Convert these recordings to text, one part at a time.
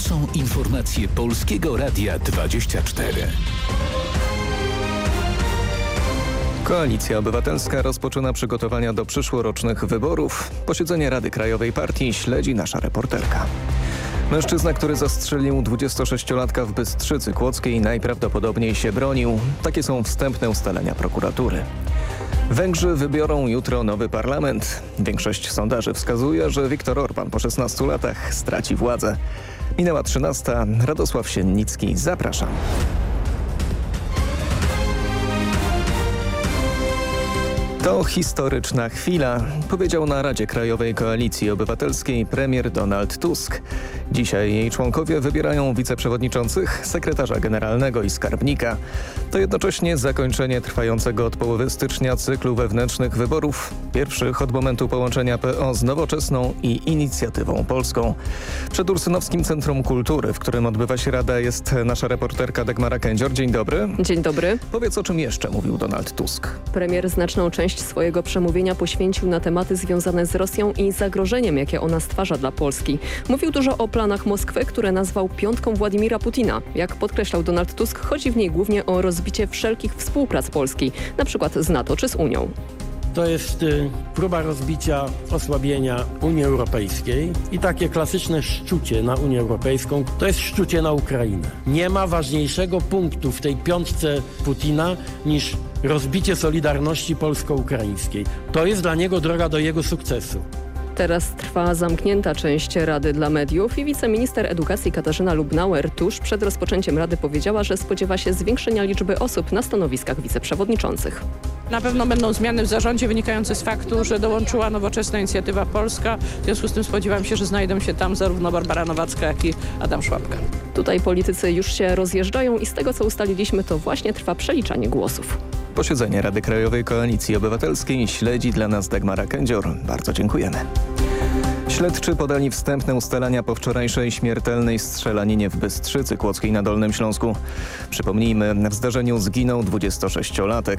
są informacje Polskiego Radia 24. Koalicja Obywatelska rozpoczyna przygotowania do przyszłorocznych wyborów. Posiedzenie Rady Krajowej Partii śledzi nasza reporterka. Mężczyzna, który zastrzelił 26-latka w Bystrzycy Kłodzkiej najprawdopodobniej się bronił. Takie są wstępne ustalenia prokuratury. Węgrzy wybiorą jutro nowy parlament. Większość sondaży wskazuje, że Viktor Orban po 16 latach straci władzę. Minęła 13. Radosław Siennicki. Zapraszam. To historyczna chwila, powiedział na Radzie Krajowej Koalicji Obywatelskiej premier Donald Tusk. Dzisiaj jej członkowie wybierają wiceprzewodniczących, sekretarza generalnego i skarbnika. To jednocześnie zakończenie trwającego od połowy stycznia cyklu wewnętrznych wyborów, pierwszych od momentu połączenia PO z nowoczesną i inicjatywą polską. Przed Ursynowskim Centrum Kultury, w którym odbywa się rada, jest nasza reporterka Dagmara Kędzior. Dzień dobry. Dzień dobry. Powiedz o czym jeszcze mówił Donald Tusk. Premier znaczną część swojego przemówienia poświęcił na tematy związane z Rosją i zagrożeniem, jakie ona stwarza dla Polski. Mówił dużo o planach Moskwy, które nazwał piątką Władimira Putina. Jak podkreślał Donald Tusk, chodzi w niej głównie o rozbicie wszelkich współprac Polski, przykład z NATO czy z Unią. To jest y, próba rozbicia, osłabienia Unii Europejskiej i takie klasyczne szczucie na Unię Europejską to jest szczucie na Ukrainę. Nie ma ważniejszego punktu w tej piątce Putina niż rozbicie solidarności polsko-ukraińskiej. To jest dla niego droga do jego sukcesu. Teraz trwa zamknięta część Rady dla Mediów i wiceminister edukacji Katarzyna Lubnauer tuż przed rozpoczęciem Rady powiedziała, że spodziewa się zwiększenia liczby osób na stanowiskach wiceprzewodniczących. Na pewno będą zmiany w zarządzie wynikające z faktu, że dołączyła nowoczesna inicjatywa polska. W związku z tym spodziewam się, że znajdą się tam zarówno Barbara Nowacka, jak i Adam Szłapka. Tutaj politycy już się rozjeżdżają i z tego co ustaliliśmy to właśnie trwa przeliczanie głosów. Posiedzenie Rady Krajowej Koalicji Obywatelskiej śledzi dla nas Dagmara Kędzior. Bardzo dziękujemy. Śledczy podali wstępne ustalenia po wczorajszej śmiertelnej strzelaninie w Bystrzycy Kłodzkiej na Dolnym Śląsku. Przypomnijmy, w zdarzeniu zginął 26-latek.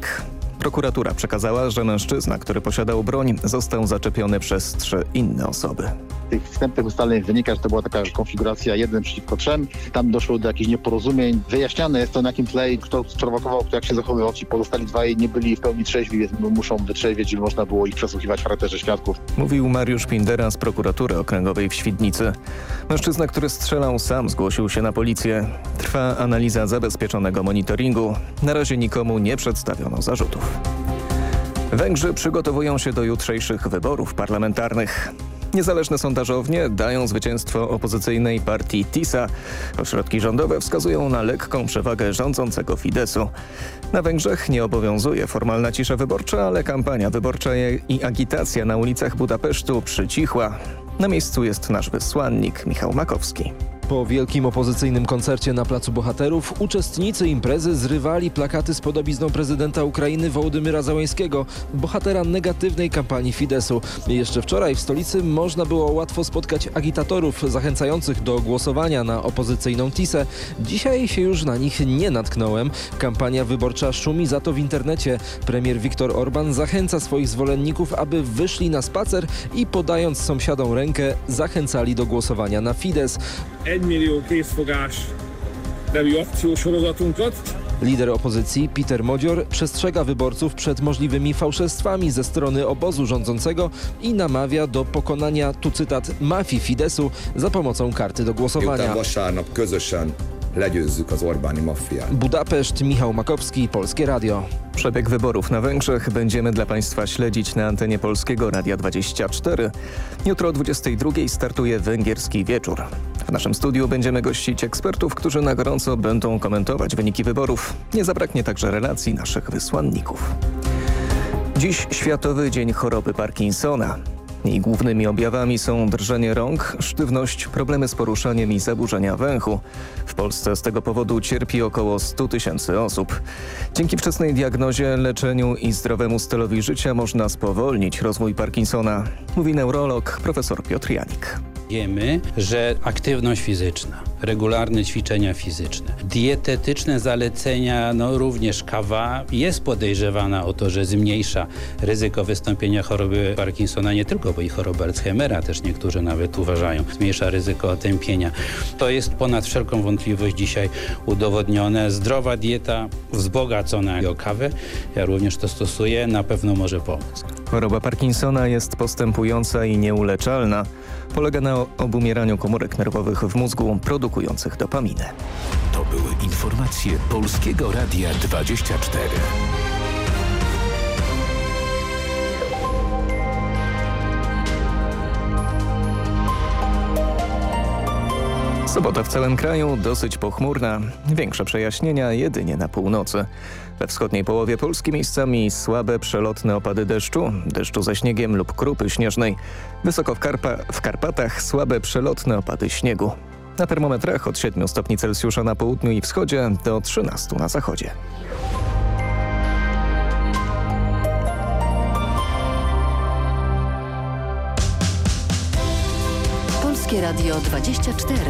Prokuratura przekazała, że mężczyzna, który posiadał broń, został zaczepiony przez trzy inne osoby. Z tych wstępnych ustaleń wynika, że to była taka konfiguracja jeden przeciwko trzem. Tam doszło do jakichś nieporozumień. Wyjaśniane jest to na jakim tle, kto sprowokował, kto jak się zachowywał. Ci pozostali dwaj nie byli w pełni trzeźwi, więc muszą wytrzeźwieć, żeby można było ich przesłuchiwać w charakterze świadków. Mówił Mariusz Pindera z prokuratury okręgowej w Świdnicy. Mężczyzna, który strzelał sam zgłosił się na policję. Trwa analiza zabezpieczonego monitoringu. Na razie nikomu nie przedstawiono zarzutów. Węgrzy przygotowują się do jutrzejszych wyborów parlamentarnych. Niezależne sondażownie dają zwycięstwo opozycyjnej partii TISA. Ośrodki rządowe wskazują na lekką przewagę rządzącego Fidesu. Na Węgrzech nie obowiązuje formalna cisza wyborcza, ale kampania wyborcza i agitacja na ulicach Budapesztu przycichła. Na miejscu jest nasz wysłannik Michał Makowski. Po wielkim opozycyjnym koncercie na Placu Bohaterów uczestnicy imprezy zrywali plakaty z podobizną prezydenta Ukrainy Wołodymyra Załańskiego, bohatera negatywnej kampanii Fidesu. Jeszcze wczoraj w stolicy można było łatwo spotkać agitatorów zachęcających do głosowania na opozycyjną TISę. Dzisiaj się już na nich nie natknąłem. Kampania wyborcza szumi za to w internecie. Premier Viktor Orban zachęca swoich zwolenników, aby wyszli na spacer i podając sąsiadom rękę zachęcali do głosowania na Fidesz. 1 millió készfogás nevű akciósorozatunkat. Lider opozycji Peter Modzior przestrzega wyborców przed możliwymi fałszerstwami ze strony obozu rządzącego i namawia do pokonania, tu cytat, mafii Fidesu za pomocą karty do głosowania. Legyőzzük az Orbáni maffiát. Budapeszt, Michał Makowski, Polskie Radio. Przebieg wyborów na Węgrzech będziemy dla Państwa śledzić na antenie Polskiego Radia 24. Jutro o 22 startuje Węgierski Wieczór. W naszym studiu będziemy gościć ekspertów, którzy na gorąco będą komentować wyniki wyborów. Nie zabraknie także relacji naszych wysłanników. Dziś Światowy Dzień Choroby Parkinsona. Jej głównymi objawami są drżenie rąk, sztywność, problemy z poruszaniem i zaburzenia węchu. W Polsce z tego powodu cierpi około 100 tysięcy osób. Dzięki wczesnej diagnozie, leczeniu i zdrowemu stylowi życia można spowolnić rozwój Parkinsona, mówi neurolog profesor Piotr Janik. Wiemy, że aktywność fizyczna, regularne ćwiczenia fizyczne. Dietetyczne zalecenia, no również kawa jest podejrzewana o to, że zmniejsza ryzyko wystąpienia choroby Parkinsona, nie tylko, bo i choroby Alzheimera też niektórzy nawet uważają, zmniejsza ryzyko otępienia. To jest ponad wszelką wątpliwość dzisiaj udowodnione. Zdrowa dieta wzbogacona o kawę, ja również to stosuję, na pewno może pomóc. Choroba Parkinsona jest postępująca i nieuleczalna. Polega na obumieraniu komórek nerwowych w mózgu produkujących dopaminę. To były informacje Polskiego Radia 24. Sobota w całym kraju dosyć pochmurna. Większe przejaśnienia jedynie na północy. We wschodniej połowie Polski miejscami słabe przelotne opady deszczu, deszczu ze śniegiem lub krupy śnieżnej. Wysoko w, Karpa w Karpatach słabe przelotne opady śniegu. Na termometrach od 7 stopni Celsjusza na południu i wschodzie do 13 na zachodzie. Polskie Radio 24.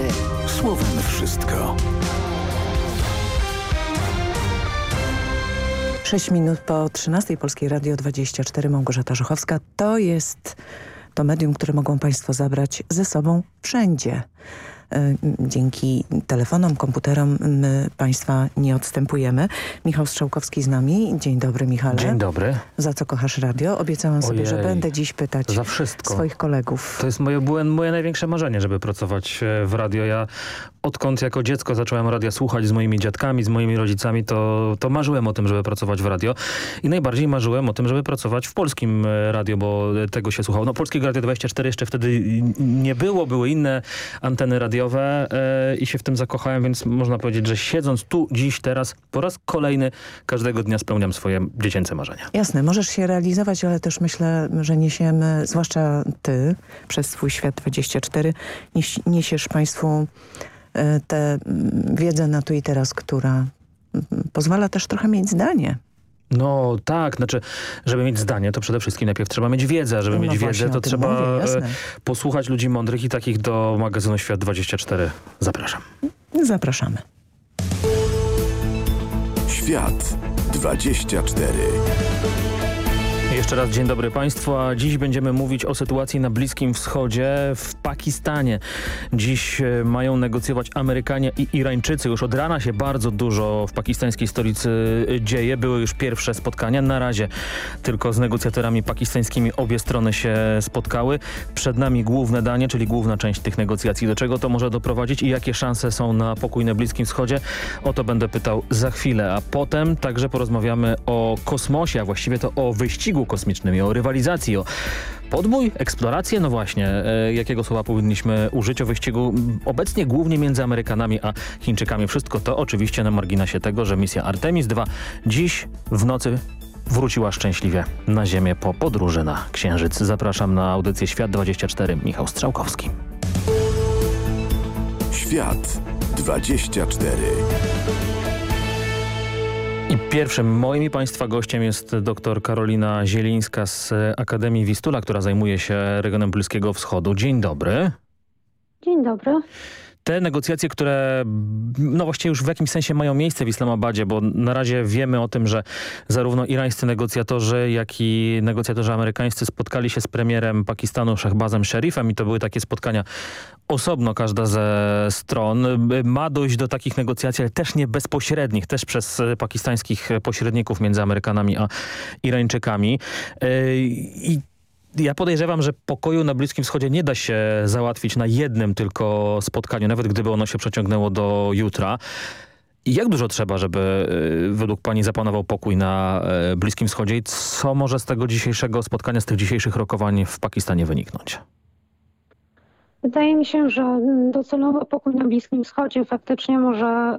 Słowem wszystko. 6 minut po 13 Polskiej Radio 24 Małgorzata Żuchowska. To jest to medium, które mogą Państwo zabrać ze sobą wszędzie. E, dzięki telefonom, komputerom my Państwa nie odstępujemy. Michał Strzałkowski z nami. Dzień dobry Michale. Dzień dobry. Za co kochasz radio? Obiecałam sobie, Ojej, że będę dziś pytać swoich kolegów. To jest moje, moje, moje największe marzenie, żeby pracować e, w radio. Ja odkąd jako dziecko zacząłem radia słuchać z moimi dziadkami, z moimi rodzicami, to, to marzyłem o tym, żeby pracować w radio. I najbardziej marzyłem o tym, żeby pracować w polskim e, radio, bo tego się słuchało. No Polskiego Radio 24 jeszcze wtedy nie było, były inne anteny radiowe e, i się w tym zakochałem, więc można powiedzieć, że siedząc tu, dziś, teraz, po raz kolejny każdego dnia spełniam swoje dziecięce marzenia. Jasne, możesz się realizować, ale też myślę, że niesiemy, zwłaszcza ty, przez swój świat 24, nies niesiesz Państwu e, tę wiedzę na tu i teraz, która mm, pozwala też trochę mieć zdanie. No tak, znaczy, żeby mieć zdanie, to przede wszystkim najpierw trzeba mieć wiedzę, a żeby No mieć właśnie, wiedzę, to trzeba mówię, posłuchać ludzi mądrych i takich do magazynu Świat 24. Zapraszam. Zapraszamy. Świat 24. Jeszcze raz dzień dobry Państwu, a dziś będziemy mówić o sytuacji na Bliskim Wschodzie, w Pakistanie. Dziś e, mają negocjować Amerykanie i Irańczycy. Już od rana się bardzo dużo w pakistańskiej stolicy e, dzieje. Były już pierwsze spotkania. Na razie tylko z negocjatorami pakistańskimi obie strony się spotkały. Przed nami główne danie, czyli główna część tych negocjacji. Do czego to może doprowadzić i jakie szanse są na pokój na Bliskim Wschodzie? O to będę pytał za chwilę, a potem także porozmawiamy o kosmosie, a właściwie to o wyścigu kosmicznym i o rywalizacji, o podbój, eksplorację, no właśnie, e, jakiego słowa powinniśmy użyć o wyścigu obecnie głównie między Amerykanami a Chińczykami. Wszystko to oczywiście na marginesie tego, że misja Artemis II dziś w nocy wróciła szczęśliwie na Ziemię po podróży na Księżyc. Zapraszam na audycję Świat 24. Michał Strzałkowski. Świat 24. Pierwszym moim i Państwa gościem jest dr Karolina Zielińska z Akademii Wistula, która zajmuje się regionem Bliskiego Wschodu. Dzień dobry. Dzień dobry. Te negocjacje, które no właściwie już w jakimś sensie mają miejsce w Islamabadzie, bo na razie wiemy o tym, że zarówno irańscy negocjatorzy, jak i negocjatorzy amerykańscy spotkali się z premierem Pakistanu Shahbazem Sharifem i to były takie spotkania osobno każda ze stron. Ma dojść do takich negocjacji, ale też nie bezpośrednich, też przez pakistańskich pośredników między Amerykanami a Irańczykami. Yy, I ja podejrzewam, że pokoju na Bliskim Wschodzie nie da się załatwić na jednym tylko spotkaniu, nawet gdyby ono się przeciągnęło do jutra. Jak dużo trzeba, żeby według pani zapanował pokój na Bliskim Wschodzie i co może z tego dzisiejszego spotkania, z tych dzisiejszych rokowań w Pakistanie wyniknąć? Wydaje mi się, że docelowo pokój na Bliskim Wschodzie faktycznie może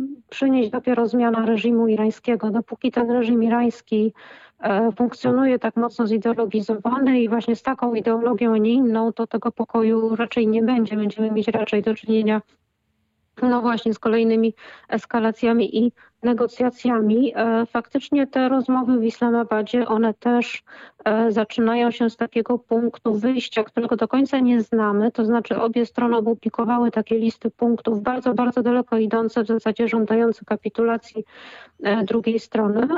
y, przynieść dopiero zmiana reżimu irańskiego. Dopóki ten reżim irański y, funkcjonuje tak mocno zideologizowany i właśnie z taką ideologią, a nie inną, to tego pokoju raczej nie będzie. Będziemy mieć raczej do czynienia no właśnie z kolejnymi eskalacjami i negocjacjami. E, faktycznie te rozmowy w Islamabadzie, one też e, zaczynają się z takiego punktu wyjścia, którego do końca nie znamy. To znaczy obie strony opublikowały takie listy punktów bardzo, bardzo daleko idące, w zasadzie żądające kapitulacji e, drugiej strony.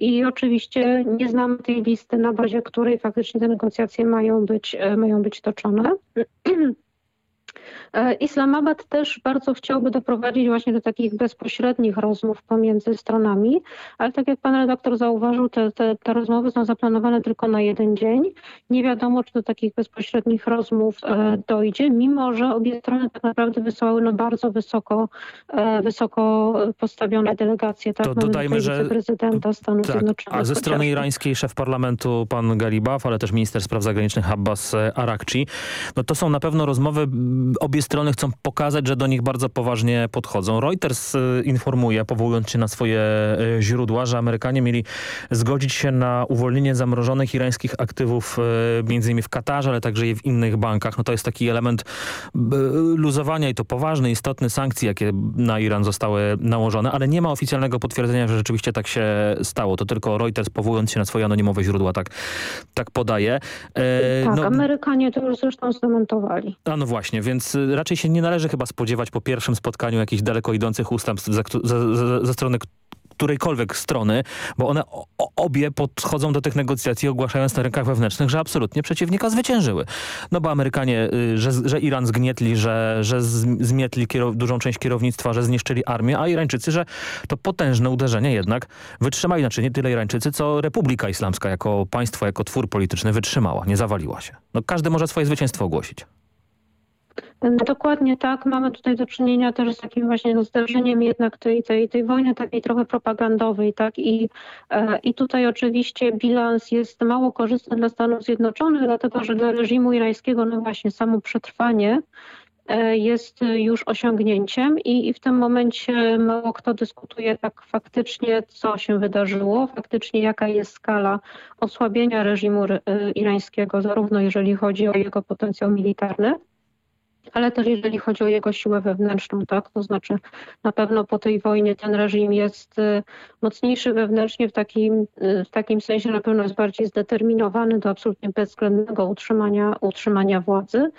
I oczywiście nie znamy tej listy, na bazie której faktycznie te negocjacje mają być, mają być toczone. E, Islamabad też bardzo chciałby doprowadzić właśnie do takich bezpośrednich rozmów pomiędzy stronami, ale tak jak pan redaktor zauważył, te, te, te rozmowy są zaplanowane tylko na jeden dzień. Nie wiadomo, czy do takich bezpośrednich rozmów e, dojdzie, mimo że obie strony tak naprawdę wysłały no bardzo wysoko, e, wysoko postawione delegacje. Tak? To dodajmy, że prezydenta Stanów tak, Zjednoczonych. A ze strony irańskiej szef parlamentu pan Galibaf, ale też minister spraw zagranicznych Abbas Arakci, no to są na pewno rozmowy obie strony chcą pokazać, że do nich bardzo poważnie podchodzą. Reuters y, informuje, powołując się na swoje y, źródła, że Amerykanie mieli zgodzić się na uwolnienie zamrożonych irańskich aktywów y, między innymi w Katarze, ale także i w innych bankach. No to jest taki element luzowania i to poważny, istotny sankcji, jakie na Iran zostały nałożone, ale nie ma oficjalnego potwierdzenia, że rzeczywiście tak się stało. To tylko Reuters powołując się na swoje anonimowe źródła tak, tak podaje. E, tak, no, Amerykanie to już zresztą zdementowali. A no właśnie, więc raczej się nie należy chyba spodziewać po pierwszym spotkaniu jakichś daleko idących ustępstw ze strony którejkolwiek strony, bo one obie podchodzą do tych negocjacji ogłaszając na rynkach wewnętrznych, że absolutnie przeciwnika zwyciężyły. No bo Amerykanie, y, że, że Iran zgnietli, że, że zmietli dużą część kierownictwa, że zniszczyli armię, a Irańczycy, że to potężne uderzenie jednak wytrzymali. Znaczy nie tyle Irańczycy, co Republika Islamska jako państwo, jako twór polityczny wytrzymała, nie zawaliła się. No każdy może swoje zwycięstwo ogłosić. Dokładnie tak. Mamy tutaj do czynienia też z takim właśnie no, jednak tej, tej, tej wojny takiej trochę propagandowej, tak? I, e, I tutaj oczywiście bilans jest mało korzystny dla Stanów Zjednoczonych, dlatego że dla reżimu irańskiego no właśnie samo przetrwanie e, jest już osiągnięciem i, i w tym momencie mało kto dyskutuje tak faktycznie, co się wydarzyło, faktycznie jaka jest skala osłabienia reżimu e, irańskiego, zarówno jeżeli chodzi o jego potencjał militarny, ale też jeżeli chodzi o jego siłę wewnętrzną, tak, to znaczy na pewno po tej wojnie ten reżim jest y, mocniejszy wewnętrznie w takim, y, w takim sensie na pewno jest bardziej zdeterminowany do absolutnie bezwzględnego utrzymania, utrzymania władzy.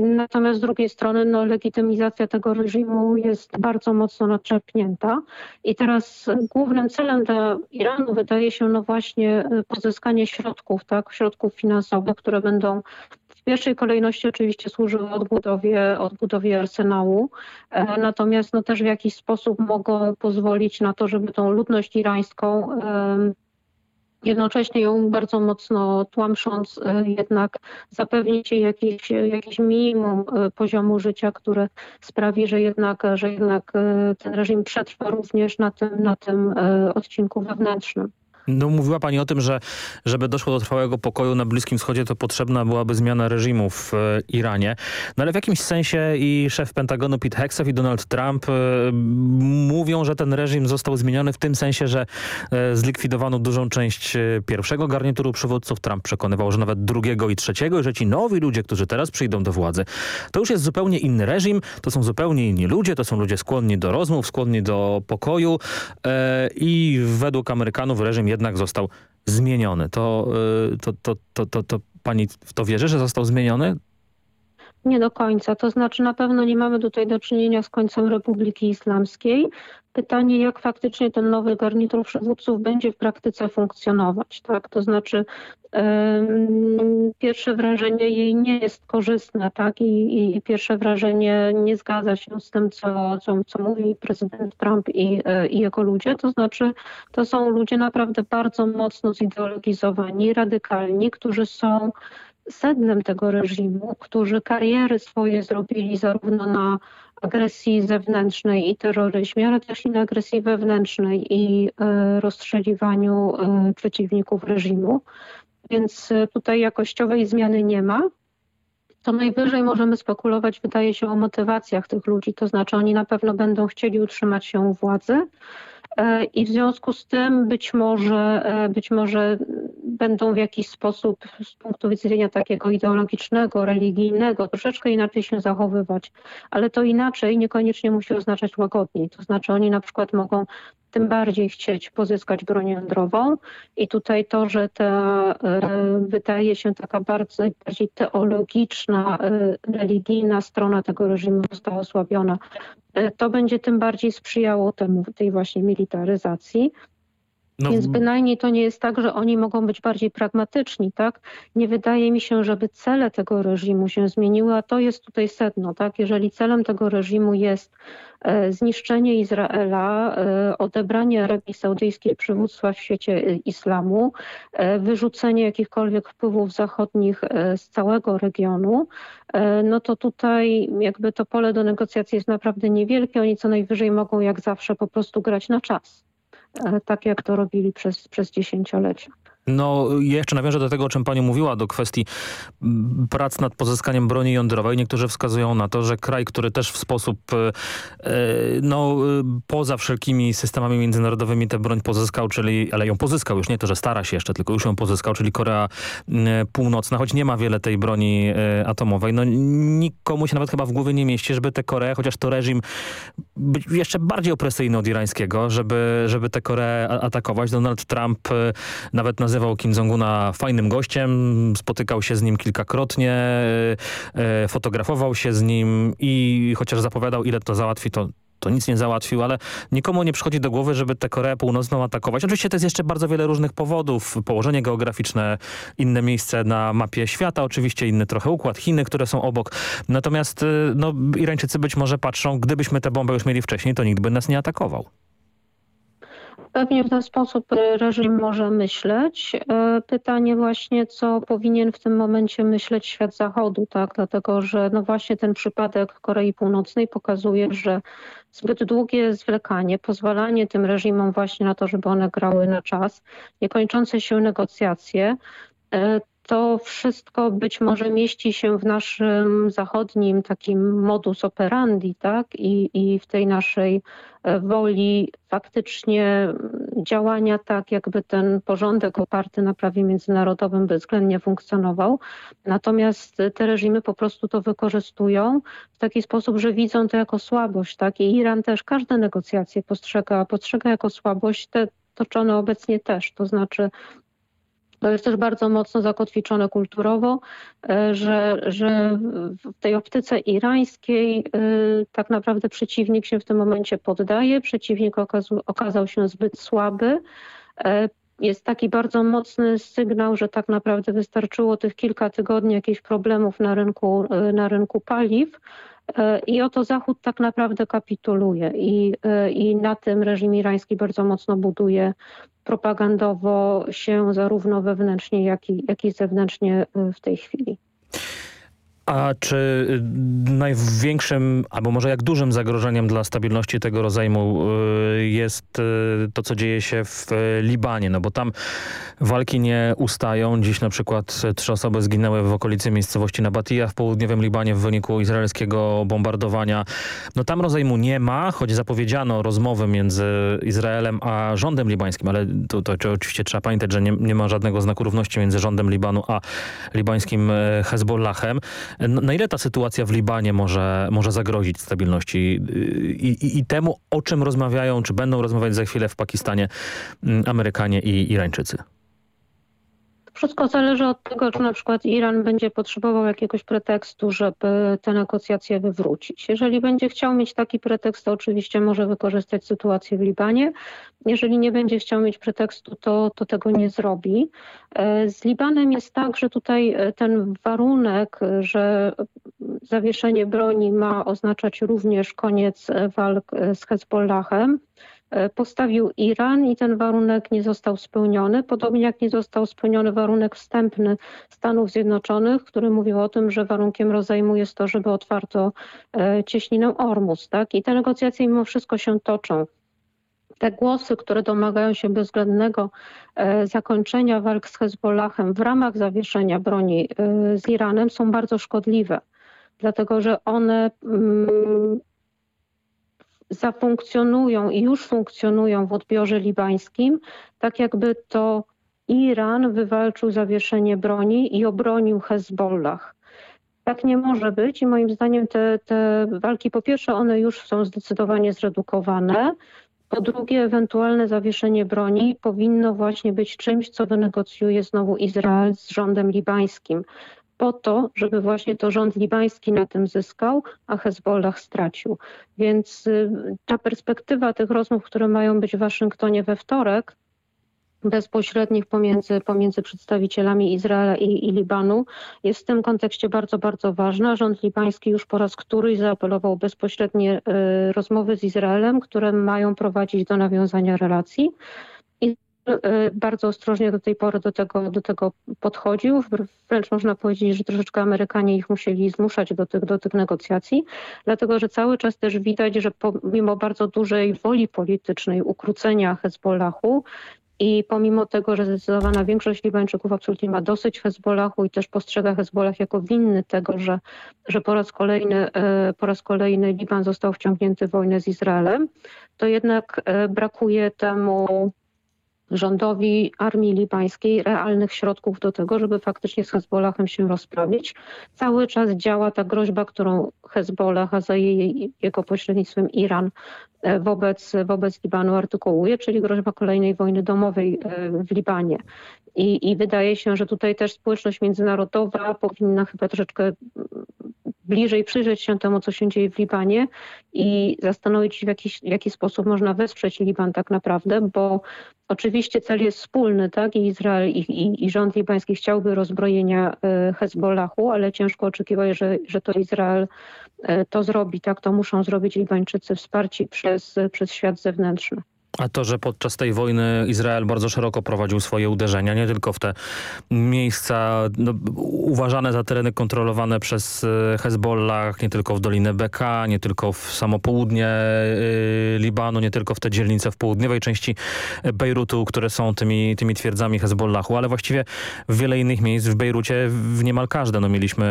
Natomiast z drugiej strony no, legitymizacja tego reżimu jest bardzo mocno naczerpnięta i teraz głównym celem dla Iranu wydaje się no właśnie y, pozyskanie środków, tak, środków finansowych, które będą w pierwszej kolejności oczywiście służyły odbudowie, odbudowie arsenału, e, natomiast no też w jakiś sposób mogą pozwolić na to, żeby tą ludność irańską jednocześnie ją bardzo mocno tłamsząc, e, jednak zapewnić jej jakiś, jakiś minimum e, poziomu życia, które sprawi, że jednak, że jednak ten reżim przetrwa również na tym, na tym odcinku wewnętrznym. No, mówiła pani o tym, że żeby doszło do trwałego pokoju na Bliskim Wschodzie, to potrzebna byłaby zmiana reżimu w e, Iranie. No ale w jakimś sensie i szef Pentagonu Pete Hegseth i Donald Trump e, mówią, że ten reżim został zmieniony w tym sensie, że e, zlikwidowano dużą część pierwszego garnituru przywódców. Trump przekonywał, że nawet drugiego i trzeciego i że ci nowi ludzie, którzy teraz przyjdą do władzy, to już jest zupełnie inny reżim, to są zupełnie inni ludzie, to są ludzie skłonni do rozmów, skłonni do pokoju i według Amerykanów reżim jednak został zmieniony. To, y, to, to, to, to, to pani w to wierzy, że został zmieniony? Nie do końca. To znaczy na pewno nie mamy tutaj do czynienia z końcem Republiki Islamskiej. Pytanie, jak faktycznie ten nowy garnitur przywódców będzie w praktyce funkcjonować. Tak? To znaczy pierwsze wrażenie jej nie jest korzystne tak? I, I, pierwsze wrażenie nie zgadza się z tym, co, co, co mówi prezydent Trump i, e, i jego ludzie. To znaczy to są ludzie naprawdę bardzo mocno zideologizowani, radykalni, którzy są sednem tego reżimu, którzy kariery swoje zrobili zarówno na agresji zewnętrznej i terroryzmie, ale też i na agresji wewnętrznej i e, rozstrzeliwaniu e, przeciwników reżimu. Więc e, tutaj jakościowej zmiany nie ma. Co najwyżej możemy spekulować, wydaje się, o motywacjach tych ludzi, to znaczy oni na pewno będą chcieli utrzymać się u władzy, I w związku z tym być może, e, być może będą w jakiś sposób z punktu widzenia takiego ideologicznego, religijnego troszeczkę inaczej się zachowywać, ale to inaczej niekoniecznie musi oznaczać łagodniej. To znaczy oni na przykład mogą tym bardziej chcieć pozyskać broń jądrową i tutaj to, że ta wydaje się taka bardzo bardziej teologiczna, religijna strona tego reżimu została osłabiona, to będzie tym bardziej sprzyjało temu, tej właśnie militaryzacji. No. Więc bynajmniej to nie jest tak, że oni mogą być bardziej pragmatyczni, tak? Nie wydaje mi się, żeby cele tego reżimu się zmieniły, a to jest tutaj sedno, tak? Jeżeli celem tego reżimu jest e, zniszczenie Izraela, e, odebranie Arabii Saudyjskiej przywództwa w świecie e, islamu, wyrzucenie jakichkolwiek wpływów zachodnich z całego regionu, no to tutaj jakby to pole do negocjacji jest naprawdę niewielkie. Oni co najwyżej mogą jak zawsze po prostu grać na czas tak jak to robili przez, przez dziesięciolecia. No, jeszcze nawiążę do tego, o czym pani mówiła, do kwestii mm, prac nad pozyskaniem broni jądrowej. Niektórzy wskazują na to, że kraj, który też w sposób e, e, no, e, poza wszelkimi systemami międzynarodowymi tę broń pozyskał, czyli, ale ją pozyskał już, nie to, że stara się jeszcze, tylko już ją pozyskał, czyli Korea Północna, choć nie ma wiele tej broni atomowej. No, nikomu się nawet chyba w głowie nie mieści, żeby tę Koreę, chociaż to reżim jeszcze bardziej opresyjny od irańskiego, żeby, żeby tę Koreę atakować. Donald Trump nawet nazywa nazywał Kim Jong-una fajnym gościem, spotykał się z nim kilkakrotnie, e, fotografował się z nim i chociaż zapowiadał ile to załatwi, to to nic nie załatwił, ale nikomu nie przychodzi do głowy, żeby tę Koreę Północną atakować. Oczywiście to jest jeszcze bardzo wiele różnych powodów. Położenie geograficzne, inne miejsce na mapie świata, oczywiście inny trochę układ, Chiny, które są obok. Natomiast y, no, Irańczycy być może patrzą, gdybyśmy tę bombę już mieli wcześniej, to nikt by nas nie atakował. Pewnie w ten sposób reżim może myśleć. E, pytanie właśnie, co powinien w tym momencie myśleć świat zachodu, tak? Dlatego, że no właśnie ten przypadek Korei Północnej pokazuje, że zbyt długie zwlekanie, pozwalanie tym reżimom właśnie na to, żeby one grały na czas, niekończące się negocjacje, e, to wszystko być może mieści się w naszym zachodnim takim modus operandi, tak? I, i w tej naszej e, woli faktycznie działania tak, jakby ten porządek oparty na prawie międzynarodowym bezwzględnie funkcjonował. Natomiast te reżimy po prostu to wykorzystują w taki sposób, że widzą to jako słabość, tak? I Iran też każde negocjacje postrzega, postrzega jako słabość, te toczone obecnie też. To znaczy to jest też bardzo mocno zakotwiczone kulturowo, e, że, że w tej optyce irańskiej e, tak naprawdę przeciwnik się w tym momencie poddaje, przeciwnik okazał, okazał się zbyt słaby. Jest taki bardzo mocny sygnał, że tak naprawdę wystarczyło tych kilka tygodni jakichś problemów na rynku, na rynku paliw, i oto Zachód tak naprawdę kapituluje i, i na tym reżim irański bardzo mocno buduje propagandowo się zarówno wewnętrznie, jak i, jak i zewnętrznie y, w tej chwili. A czy y, największym, albo może jak dużym zagrożeniem dla stabilności tego rozejmu y, jest y, to, co dzieje się w Libanie? No bo tam walki nie ustają. Dziś na przykład trzy osoby zginęły w okolicy miejscowości Nabatija w południowym Libanie w wyniku izraelskiego bombardowania. No tam rozejmu nie ma, choć zapowiedziano rozmowy między Izraelem a rządem libańskim, ale to, to, oczywiście trzeba pamiętać, że nie, nie ma żadnego znaku równości między rządem Libanu a libańskim Hezbollahem. Na ile ta sytuacja w Libanie może, może zagrozić stabilności i, i, i temu, o czym rozmawiają, czy będą rozmawiać za chwilę w Pakistanie mm, Amerykanie i Irańczycy? Wszystko zależy od tego, czy na przykład Iran będzie potrzebował jakiegoś pretekstu, żeby te negocjacje wywrócić. Jeżeli będzie chciał mieć taki pretekst, to oczywiście może wykorzystać sytuację w Libanie. Jeżeli nie będzie chciał mieć pretekstu, to, to tego nie zrobi. E, z Libanem jest tak, że tutaj e, ten warunek, że zawieszenie broni ma oznaczać również koniec walk z Hezbollahem, E, postawił Iran i ten warunek nie został spełniony. Podobnie jak nie został spełniony warunek wstępny Stanów Zjednoczonych, który mówił o tym, że warunkiem rozejmu jest to, żeby otwarto e, cieśninę Ormus. Tak? I te negocjacje mimo wszystko się toczą. Te głosy, które domagają się bezwzględnego e, zakończenia walk z Hezbollahem w ramach zawieszenia broni z Iranem są bardzo szkodliwe dlatego że one mm, zafunkcjonują i już funkcjonują w odbiorze libańskim, tak jakby to Iran wywalczył zawieszenie broni i obronił Hezbollah. Tak nie może być i moim zdaniem te, te walki, po pierwsze, one już są zdecydowanie zredukowane. Po drugie, ewentualne zawieszenie broni powinno właśnie być czymś, co wynegocjuje znowu Izrael z rządem libańskim. Po to, żeby właśnie to rząd libański na tym zyskał, a Hezbollah stracił. Więc y, ta perspektywa tych rozmów, które mają być w Waszyngtonie we wtorek, bezpośrednich pomiędzy, pomiędzy przedstawicielami Izraela i, i, Libanu jest w tym kontekście bardzo, bardzo ważna. Rząd libański już po raz któryś zaapelował bezpośrednie y, rozmowy z Izraelem, które mają prowadzić do nawiązania relacji. I y, bardzo ostrożnie do tej pory do tego, do tego podchodził. Wręcz można powiedzieć, że troszeczkę Amerykanie ich musieli zmuszać do tych, do tych negocjacji, dlatego że cały czas też widać, że pomimo bardzo dużej woli politycznej ukrócenia Hezbollahu, i pomimo tego, że zdecydowana większość Libańczyków absolutnie ma dosyć Hezbollahu i też postrzega Hezbollah jako winny tego, że, że po, raz kolejny, e, po raz kolejny Liban został wciągnięty w wojnę z Izraelem, to jednak brakuje temu rządowi armii libańskiej realnych środków do tego, żeby faktycznie z Hezbollahem się rozprawić. Cały czas działa ta groźba, którą Hezbollah, a za jej, jego pośrednictwem Iran e, wobec, wobec Libanu artykułuje, czyli groźba kolejnej wojny domowej e, w Libanie. I, I wydaje się, że tutaj też społeczność międzynarodowa powinna chyba troszeczkę bliżej przyjrzeć się temu, co się dzieje w Libanie i zastanowić się, w jaki, w jaki sposób można wesprzeć Liban tak naprawdę, bo oczywiście cel jest wspólny, tak? I Izrael i, i, i rząd libański chciałby rozbrojenia e, Hezbollahu, ale ciężko oczekiwać, że, że to Izrael e, to zrobi, tak? To muszą zrobić Libańczycy wsparci przez, przez świat zewnętrzny. A to, że podczas tej wojny Izrael bardzo szeroko prowadził swoje uderzenia, nie tylko w te miejsca no, uważane za tereny kontrolowane przez e, Hezbollah, nie tylko w Dolinę Beka, nie tylko w samo południe y, Libanu, nie tylko w te dzielnice w południowej części Bejrutu, które są tymi, tymi twierdzami Hezbollahu, ale właściwie w wiele innych miejsc w Bejrucie w niemal każde. No, mieliśmy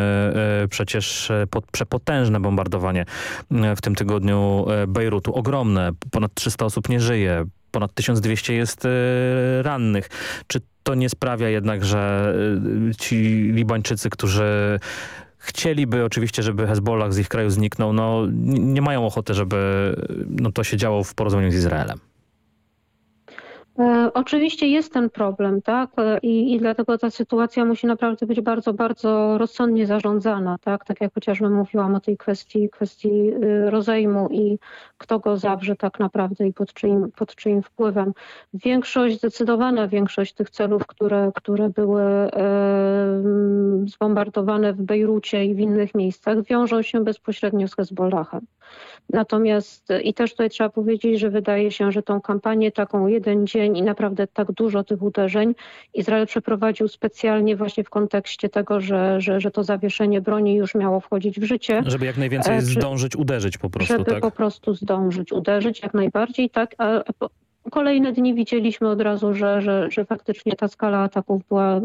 y, przecież pod, przepotężne bombardowanie w tym tygodniu Bejrutu. Ogromne. Ponad 300 osób nie żyje ponad 1200 jest e, rannych. Czy to nie sprawia jednak, że e, ci Libańczycy, którzy chcieliby oczywiście, żeby Hezbollah z ich kraju zniknął, no nie mają ochoty, żeby no, to się działo w porozumieniu z Izraelem? E, oczywiście jest ten problem, tak? I, I, dlatego ta sytuacja musi naprawdę być bardzo, bardzo rozsądnie zarządzana, tak? Tak jak chociażby mówiłam o tej kwestii, kwestii rozejmu i kto go zawrze tak naprawdę i pod czyim, pod czyim wpływem. Większość, zdecydowana większość tych celów, które, które były e, zbombardowane w Bejrucie i w innych miejscach, wiążą się bezpośrednio z Hezbollahem. Natomiast i też tutaj trzeba powiedzieć, że wydaje się, że tą kampanię taką jeden dzień i naprawdę tak dużo tych uderzeń Izrael przeprowadził specjalnie właśnie w kontekście tego, że, że, że to zawieszenie broni już miało wchodzić w życie. Żeby jak najwięcej e, zdążyć uderzyć po prostu, Żeby tak? po prostu zdążyć uderzyć jak najbardziej, tak. A kolejne dni widzieliśmy od razu, że, że, że faktycznie ta skala ataków była, y,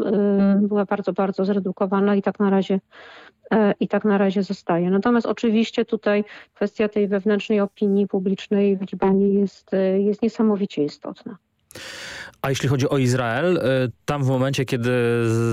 była bardzo, bardzo zredukowana i tak na razie E, i tak na razie zostaje. Natomiast oczywiście tutaj kwestia tej wewnętrznej opinii publicznej w Libanie jest, e, jest niesamowicie istotna. A jeśli chodzi o Izrael, y, tam w momencie, kiedy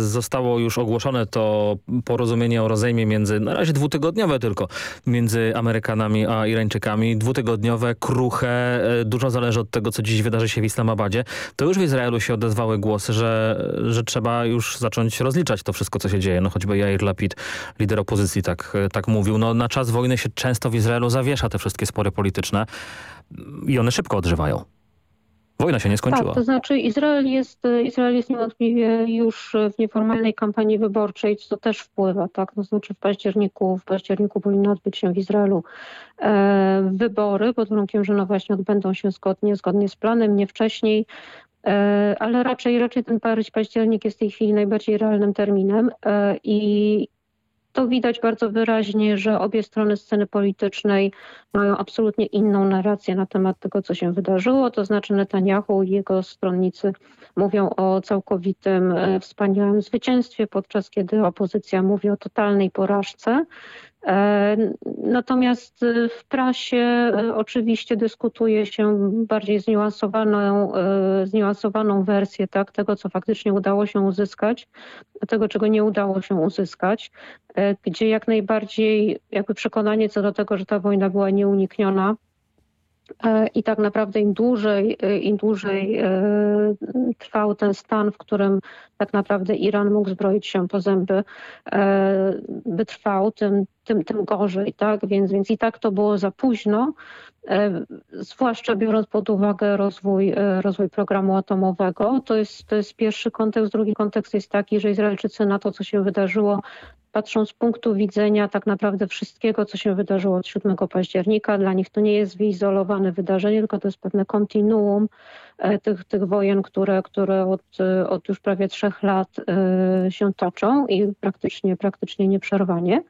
zostało już ogłoszone to porozumienie o rozejmie między, na razie dwutygodniowe tylko, między Amerykanami a Irańczykami, dwutygodniowe, kruche, y, dużo zależy od tego, co dziś wydarzy się w Islamabadzie, to już w Izraelu się odezwały głosy, że, że trzeba już zacząć rozliczać to wszystko, co się dzieje. No choćby Jair Lapid, lider opozycji, tak, tak mówił. No na czas wojny się często w Izraelu zawiesza te wszystkie spory polityczne i one szybko odżywają. Wojna się nie skończyła. Tak, to znaczy Izrael jest, Izrael jest niewątpliwie już w nieformalnej kampanii wyborczej, co też wpływa. Tak? To znaczy w październiku, w październiku powinny odbyć się w Izraelu e, wybory pod warunkiem, że no właśnie odbędą się zgodnie, zgodnie z planem, nie wcześniej. E, ale raczej, raczej ten październik jest w tej chwili najbardziej realnym terminem e, i, to widać bardzo wyraźnie, że obie strony sceny politycznej mają absolutnie inną narrację na temat tego, co się wydarzyło. To znaczy Netanyahu i jego stronnicy mówią o całkowitym, e, wspaniałym zwycięstwie, podczas kiedy opozycja mówi o totalnej porażce. Natomiast w prasie oczywiście dyskutuje się bardziej zniuansowaną, zniuansowaną wersję tak, tego, co faktycznie udało się uzyskać, tego, czego nie udało się uzyskać, gdzie jak najbardziej jakby przekonanie co do tego, że ta wojna była nieunikniona, E, I tak naprawdę im dłużej, e, im dłużej e, trwał ten stan, w którym tak naprawdę Iran mógł zbroić się po zęby, by trwał, tym, tym, tym gorzej. Tak? Więc, więc i tak to było za późno, zwłaszcza biorąc pod uwagę rozwój, rozwój programu atomowego. To jest, to jest pierwszy kontekst. Drugi kontekst jest taki, że Izraelczycy na to, co się wydarzyło, patrzą z punktu widzenia tak naprawdę wszystkiego, co się wydarzyło od 7 października. Dla nich to nie jest wyizolowane wydarzenie, tylko to jest pewne kontinuum e, tych, tych wojen, które, które od, od już prawie trzech lat e, się toczą i praktycznie, praktycznie nieprzerwanie.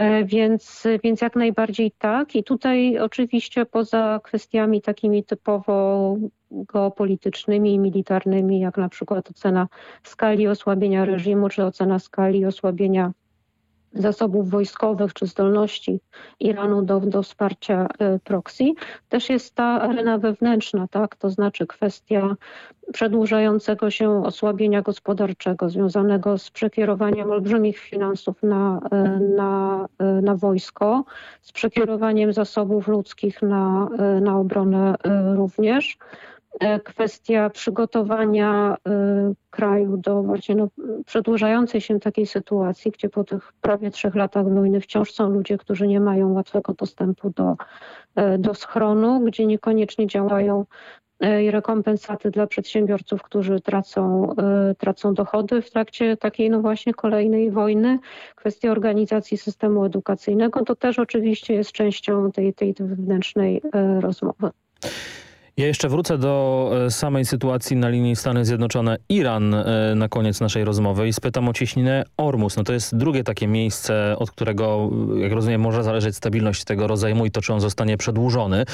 E, więc, więc jak najbardziej tak. I tutaj oczywiście poza kwestiami takimi typowo geopolitycznymi i militarnymi, jak na przykład ocena skali osłabienia reżimu, czy ocena skali osłabienia zasobów wojskowych czy zdolności Iranu do, do wsparcia e, proxy. Też jest ta arena wewnętrzna, tak? to znaczy kwestia przedłużającego się osłabienia gospodarczego związanego z przekierowaniem olbrzymich finansów na, e, na, e, na wojsko, z przekierowaniem zasobów ludzkich na, na obronę również. E, kwestia przygotowania e, kraju do właśnie no, przedłużającej się takiej sytuacji, gdzie po tych prawie trzech latach wojny wciąż są ludzie, którzy nie mają łatwego dostępu do, e, do schronu, gdzie niekoniecznie działają rekompensaty dla przedsiębiorców, którzy tracą, tracą dochody w trakcie takiej no właśnie kolejnej wojny. Kwestia organizacji systemu edukacyjnego to też oczywiście jest częścią tej, tej wewnętrznej rozmowy. Ja jeszcze wrócę do e, samej sytuacji na linii Stany Zjednoczone-Iran e, na koniec naszej rozmowy i spytam o cieśninę Ormus. No to jest drugie takie miejsce, od którego, jak rozumiem, może zależeć stabilność tego rozejmu i to, czy on zostanie przedłużony,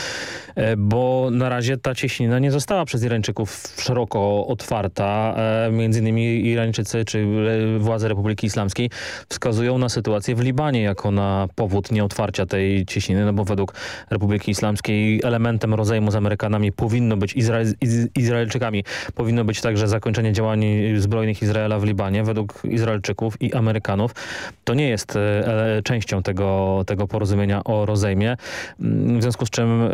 e, bo na razie ta cieśnina nie została przez Irańczyków szeroko otwarta. Między innymi Irańczycy czy władze Republiki Islamskiej wskazują na sytuację w Libanie jako na powód nieotwarcia tej cieśniny, no bo według Republiki Islamskiej elementem rozejmu z Amerykanami powinno być Izrael, Izraelczykami, powinno być także zakończenie działań zbrojnych Izraela w Libanie. Według Izraelczyków i Amerykanów to nie jest e, częścią tego, tego porozumienia o rozejmie. Mm, w związku z czym e,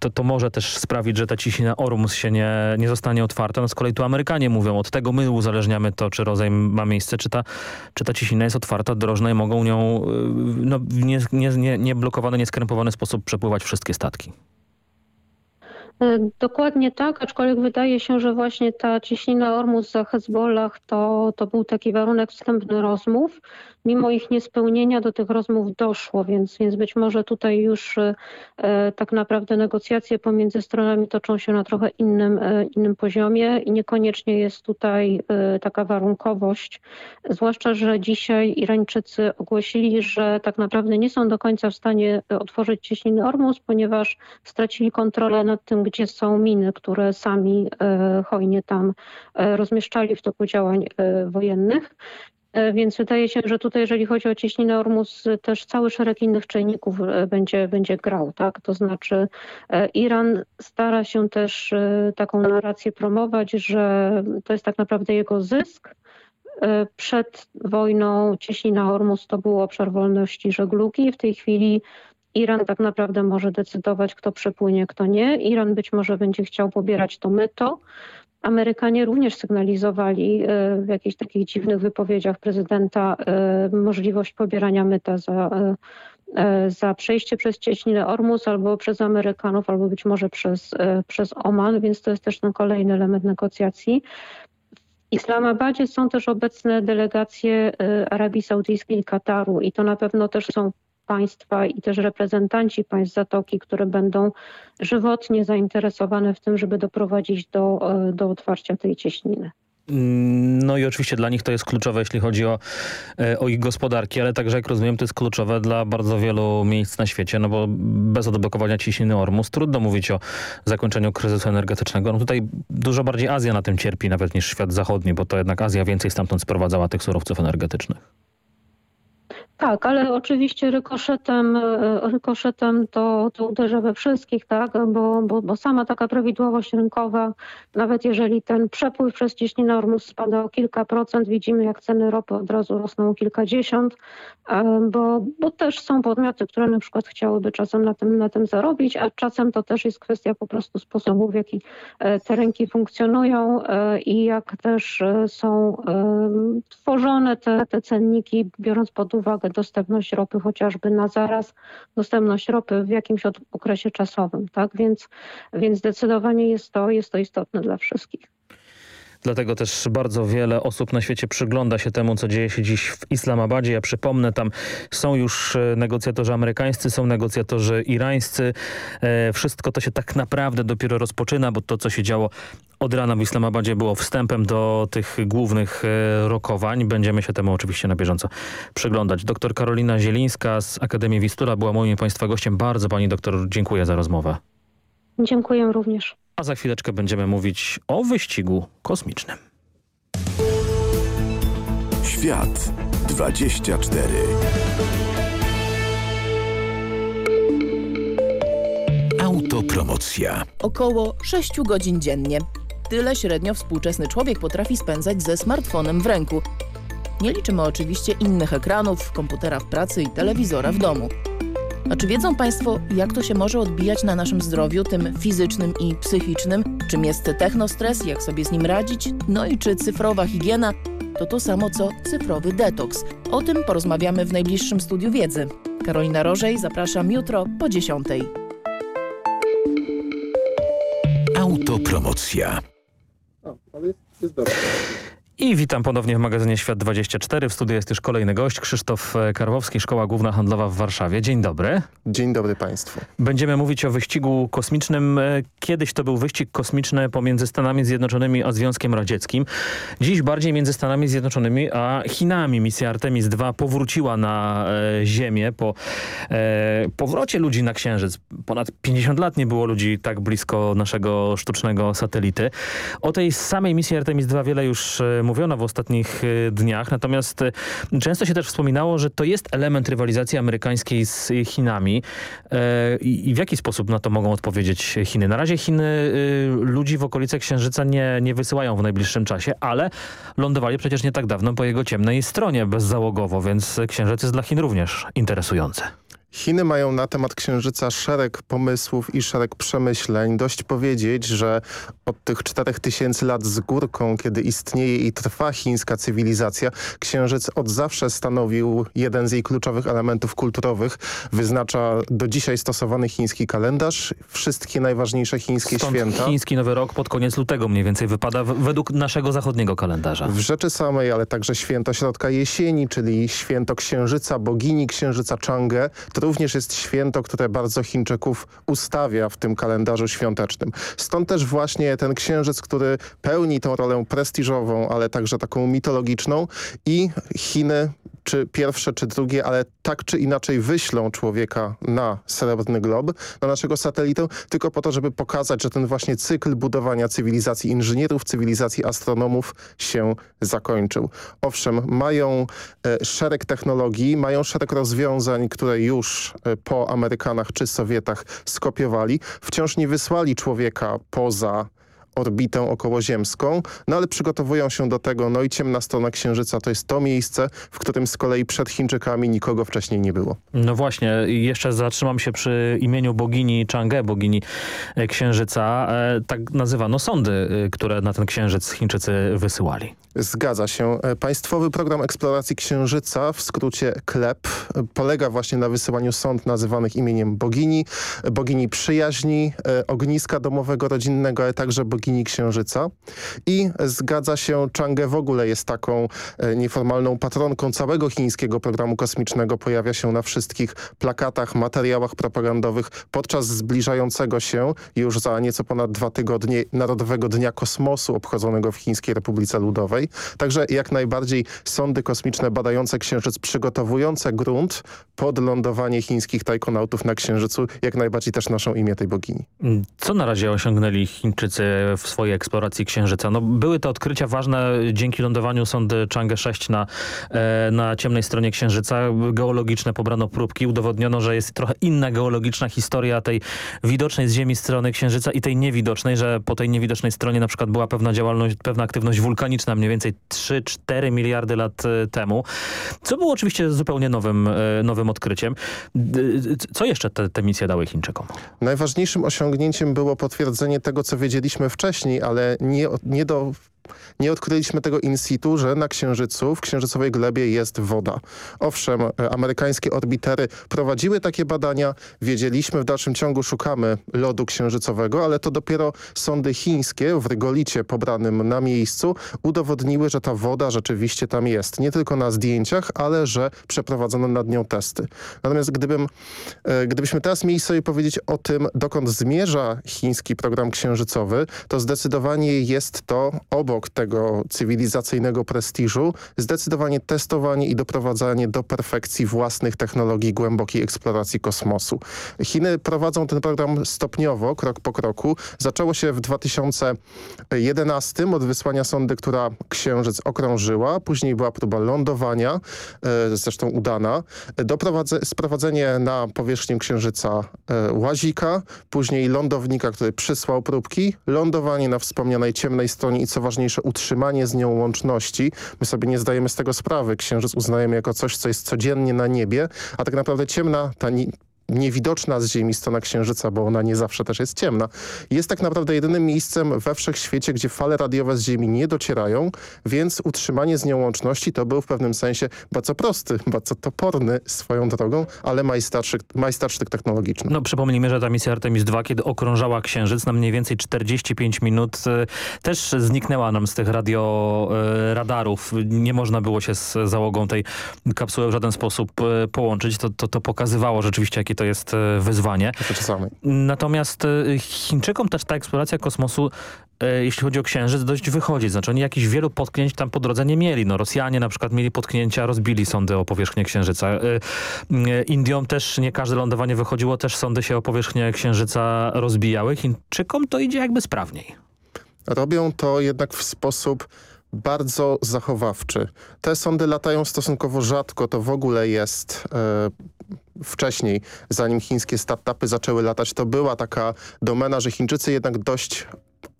to, to może też sprawić, że ta ciśnina Ormus się nie, nie zostanie otwarta. No z kolei tu Amerykanie mówią, od tego my uzależniamy to, czy rozejm ma miejsce, czy ta, czy ta ciśnina jest otwarta, drożna i mogą nią e, no, w nie, nie, nie, nie blokowany, nieskrępowany sposób przepływać wszystkie statki. E, dokładnie tak, aczkolwiek wydaje się, że właśnie ta ciśnina Ormus za Hezbollah to, to był taki warunek wstępny rozmów mimo ich niespełnienia do tych rozmów doszło, więc, więc być może tutaj już e, tak naprawdę negocjacje pomiędzy stronami toczą się na trochę innym, e, innym poziomie i niekoniecznie jest tutaj e, taka warunkowość, zwłaszcza, że dzisiaj Irańczycy ogłosili, że tak naprawdę nie są do końca w stanie otworzyć cieśniny Ormus, ponieważ stracili kontrolę nad tym, gdzie są miny, które sami hojnie tam rozmieszczali w toku działań wojennych. E, więc wydaje się, że tutaj, jeżeli chodzi o cieśninę Ormus, też cały szereg innych czynników e, będzie, będzie grał. Tak? To znaczy e, Iran stara się też taką narrację promować, że to jest tak naprawdę jego zysk. Przed wojną cieśnina Ormus to był obszar wolności żeglugi. W tej chwili Iran tak naprawdę może decydować, kto przepłynie, kto nie. Iran być może będzie chciał pobierać to myto. Amerykanie również sygnalizowali e, w jakichś takich dziwnych wypowiedziach prezydenta e, możliwość pobierania myta za, e, za przejście przez cieśninę Ormus albo przez Amerykanów, albo być może przez, przez Oman, więc to jest też ten kolejny element negocjacji. W Islamabadzie są też obecne delegacje Arabii Saudyjskiej i Kataru i to na pewno też są państwa i też reprezentanci państw Zatoki, które będą żywotnie zainteresowane w tym, żeby doprowadzić do, e, do otwarcia tej cieśniny. Mm, no i oczywiście dla nich to jest kluczowe, jeśli chodzi o, e, o ich gospodarki, ale także, jak rozumiem, to jest kluczowe dla bardzo wielu miejsc na świecie, no bo bez odblokowania ciśniny Ormus trudno mówić o zakończeniu kryzysu energetycznego. No tutaj dużo bardziej Azja na tym cierpi nawet niż świat zachodni, bo to jednak Azja więcej stamtąd sprowadzała tych surowców energetycznych. Tak, ale oczywiście rykoszetem, e, rykoszetem to, to uderza we wszystkich, tak? Bo, bo, bo sama taka prawidłowość rynkowa, nawet jeżeli ten przepływ przez ciśnienie Ormus spada o kilka procent, widzimy jak ceny ropy od razu rosną o kilkadziesiąt, e, bo, bo też są podmioty, które na przykład chciałyby czasem na tym, na tym zarobić, a czasem to też jest kwestia po prostu sposobu, w jaki e, te rynki funkcjonują i jak też są tworzone te, te cenniki, biorąc pod uwagę dostępność ropy chociażby na zaraz, dostępność ropy w jakimś okresie czasowym, tak? Więc, więc zdecydowanie jest to, jest to istotne dla wszystkich. Dlatego też bardzo wiele osób na świecie przygląda się temu, co dzieje się dziś w Islamabadzie. Ja przypomnę, tam są już e, negocjatorzy amerykańscy, są negocjatorzy irańscy. E, wszystko to się tak naprawdę dopiero rozpoczyna, bo to, co się działo od rana w Islamabadzie było wstępem do tych głównych e, rokowań. Będziemy się temu oczywiście na bieżąco przyglądać. Doktor Karolina Zielińska z Akademii Wistula była moim Państwa gościem. Bardzo Pani doktor dziękuję za rozmowę. Dziękuję również. A za chwileczkę będziemy mówić o wyścigu kosmicznym. Świat 24 Autopromocja. Około 6 godzin dziennie. Tyle średnio współczesny człowiek potrafi spędzać ze smartfonem w ręku. Nie liczymy oczywiście innych ekranów, komputera w pracy i telewizora w domu. A czy wiedzą Państwo, jak to się może odbijać na naszym zdrowiu, tym fizycznym i psychicznym? Czym jest technostres, jak sobie z nim radzić? No i czy cyfrowa higiena to to samo co cyfrowy detoks? O tym porozmawiamy w najbliższym studiu wiedzy. Karolina Rożej, zapraszam jutro po 10. Autopromocja. O, ale jest, jest dobrze. I witam ponownie w magazynie Świat 24. W studiu jest już kolejny gość, Krzysztof e, Karwowski, Szkoła Główna Handlowa w Warszawie. Dzień dobry. Dzień dobry Państwu. Będziemy mówić o wyścigu kosmicznym. E, kiedyś to był wyścig kosmiczny pomiędzy Stanami Zjednoczonymi a Związkiem Radzieckim. Dziś bardziej między Stanami Zjednoczonymi a Chinami. Misja Artemis II powróciła na e, Ziemię po powrocie ludzi na Księżyc. Ponad 50 lat nie było ludzi tak blisko naszego sztucznego satelity. O tej samej misji Artemis II wiele już mówiono w ostatnich y, dniach, natomiast y, często się też wspominało, że to jest element rywalizacji amerykańskiej z Chinami e, i w jaki sposób na to mogą odpowiedzieć Chiny? Na razie Chiny ludzi w okolice Księżyca nie, nie wysyłają w najbliższym czasie, ale lądowali przecież nie tak dawno po jego ciemnej stronie bezzałogowo, więc Księżyc jest dla Chin również interesujący. Chiny mają na temat Księżyca szereg pomysłów i szereg przemyśleń. Dość powiedzieć, że od tych 4000 lat z górką, kiedy istnieje i trwa chińska cywilizacja, Księżyc od zawsze stanowił jeden z jej kluczowych elementów kulturowych. Wyznacza do dzisiaj stosowany chiński kalendarz, wszystkie najważniejsze chińskie Stąd święta. chiński Nowy Rok pod koniec lutego mniej więcej wypada według naszego zachodniego kalendarza. W rzeczy samej, ale także święto środka jesieni, czyli święto Księżyca, bogini Księżyca Chang'e. Również jest święto, które bardzo Chińczyków ustawia w tym kalendarzu świątecznym. Stąd też właśnie ten księżyc, który pełni tą rolę prestiżową, ale także taką mitologiczną i Chiny czy pierwsze, czy drugie, ale tak czy inaczej wyślą człowieka na Srebrny Glob, na naszego satelitę, tylko po to, żeby pokazać, że ten właśnie cykl budowania cywilizacji inżynierów, cywilizacji astronomów się zakończył. Owszem, mają e, szereg technologii, mają szereg rozwiązań, które już e, po Amerykanach czy Sowietach skopiowali. Wciąż nie wysłali człowieka poza orbitę okołoziemską, no ale przygotowują się do tego, no i ciemna strona Księżyca to jest to miejsce, w którym z kolei przed Chińczykami nikogo wcześniej nie było. No właśnie, jeszcze zatrzymam się przy imieniu bogini Chang'e, bogini e, Księżyca. E, tak nazywano sądy, e, które na ten Księżyc Chińczycy wysyłali. Zgadza się. Państwowy Program Eksploracji Księżyca, w skrócie KLEP, polega właśnie na wysyłaniu sąd nazywanych imieniem bogini, bogini przyjaźni, ogniska domowego, rodzinnego, ale także bogini bogini Księżyca i zgadza się, Chang'e w ogóle jest taką e, nieformalną patronką całego chińskiego programu kosmicznego. Pojawia się na wszystkich plakatach, materiałach propagandowych podczas zbliżającego się już za nieco ponad dwa tygodnie Narodowego Dnia Kosmosu obchodzonego w Chińskiej Republice Ludowej. Także jak najbardziej sondy kosmiczne badające Księżyc, przygotowujące grunt pod lądowanie chińskich tajkonautów na Księżycu, jak najbardziej też noszą imię tej bogini. Co na razie osiągnęli Chińczycy w swojej eksploracji Księżyca? No, były to odkrycia ważne dzięki lądowaniu sondy Chang'e 6 na, e, na ciemnej stronie Księżyca. Geologiczne pobrano próbki, udowodniono, że jest trochę inna geologiczna historia tej widocznej z Ziemi strony Księżyca i tej niewidocznej, że po tej niewidocznej stronie na przykład była pewna działalność, pewna aktywność wulkaniczna mniej więcej 3-4 miliardy lat e, temu, co było oczywiście zupełnie nowym, e, nowym odkryciem. Co jeszcze te, te misje dały Chińczykom? Najważniejszym osiągnięciem było potwierdzenie tego, co wiedzieliśmy wcześniej, ale nie, nie do nie odkryliśmy tego in situ, że na Księżycu, w księżycowej glebie jest woda. Owszem, e, amerykańskie orbitery prowadziły takie badania, wiedzieliśmy, w dalszym ciągu szukamy lodu księżycowego, ale to dopiero sądy chińskie w rygolicie pobranym na miejscu udowodniły, że ta woda rzeczywiście tam jest. Nie tylko na zdjęciach, ale że przeprowadzono nad nią testy. Natomiast gdybym, e, gdybyśmy teraz mieli sobie powiedzieć o tym, dokąd zmierza chiński program księżycowy, to zdecydowanie jest to obok obok tego cywilizacyjnego prestiżu zdecydowanie testowanie i doprowadzanie do perfekcji własnych technologii głębokiej eksploracji kosmosu. Chiny prowadzą ten program stopniowo, krok po kroku. Zaczęło się w 2011 od wysłania sondy, która Księżyc okrążyła. Później była próba lądowania, e, zresztą udana. sprowadzenie na powierzchnię Księżyca e, łazika, później lądownika, który przysłał próbki, lądowanie na wspomnianej ciemnej stronie i co ważniejsze najważniejsze utrzymanie z nią łączności. My sobie nie zdajemy z tego sprawy. Księżyc uznajemy jako coś, co jest codziennie na niebie, a tak naprawdę ciemna, ta niewidoczna z Ziemi strona Księżyca, bo ona nie zawsze też jest ciemna, jest tak naprawdę jedynym miejscem we wszechświecie, gdzie fale radiowe z Ziemi nie docierają, więc utrzymanie z nią łączności to był w pewnym sensie bardzo prosty, bardzo toporny swoją drogą, ale majstarsztyk, majstarsztyk technologiczny. No przypomnijmy, że ta misja Artemis II, kiedy okrążała Księżyc na mniej więcej 45 minut, e, też zniknęła nam z tych radio e, radarów. Nie można było się z załogą tej kapsuły w żaden sposób e, połączyć. To, to, to pokazywało rzeczywiście, jakie to to jest e, wyzwanie. Natomiast e, Chińczykom też ta eksploracja kosmosu e, jeśli chodzi o Księżyc, dość wychodzi. Znaczy oni jakichś wielu potknięć tam po drodze nie mieli. No, Rosjanie na przykład mieli potknięcia, rozbili sondy o powierzchnię Księżyca. Indiom też nie każde lądowanie wychodziło, też sondy się o powierzchnię Księżyca rozbijały. Chińczykom to idzie jakby sprawniej. Robią to jednak w sposób bardzo zachowawczy. Te sondy latają stosunkowo rzadko, to w ogóle jest wcześniej, zanim chińskie startupy zaczęły latać, to była taka domena, że Chińczycy jednak dość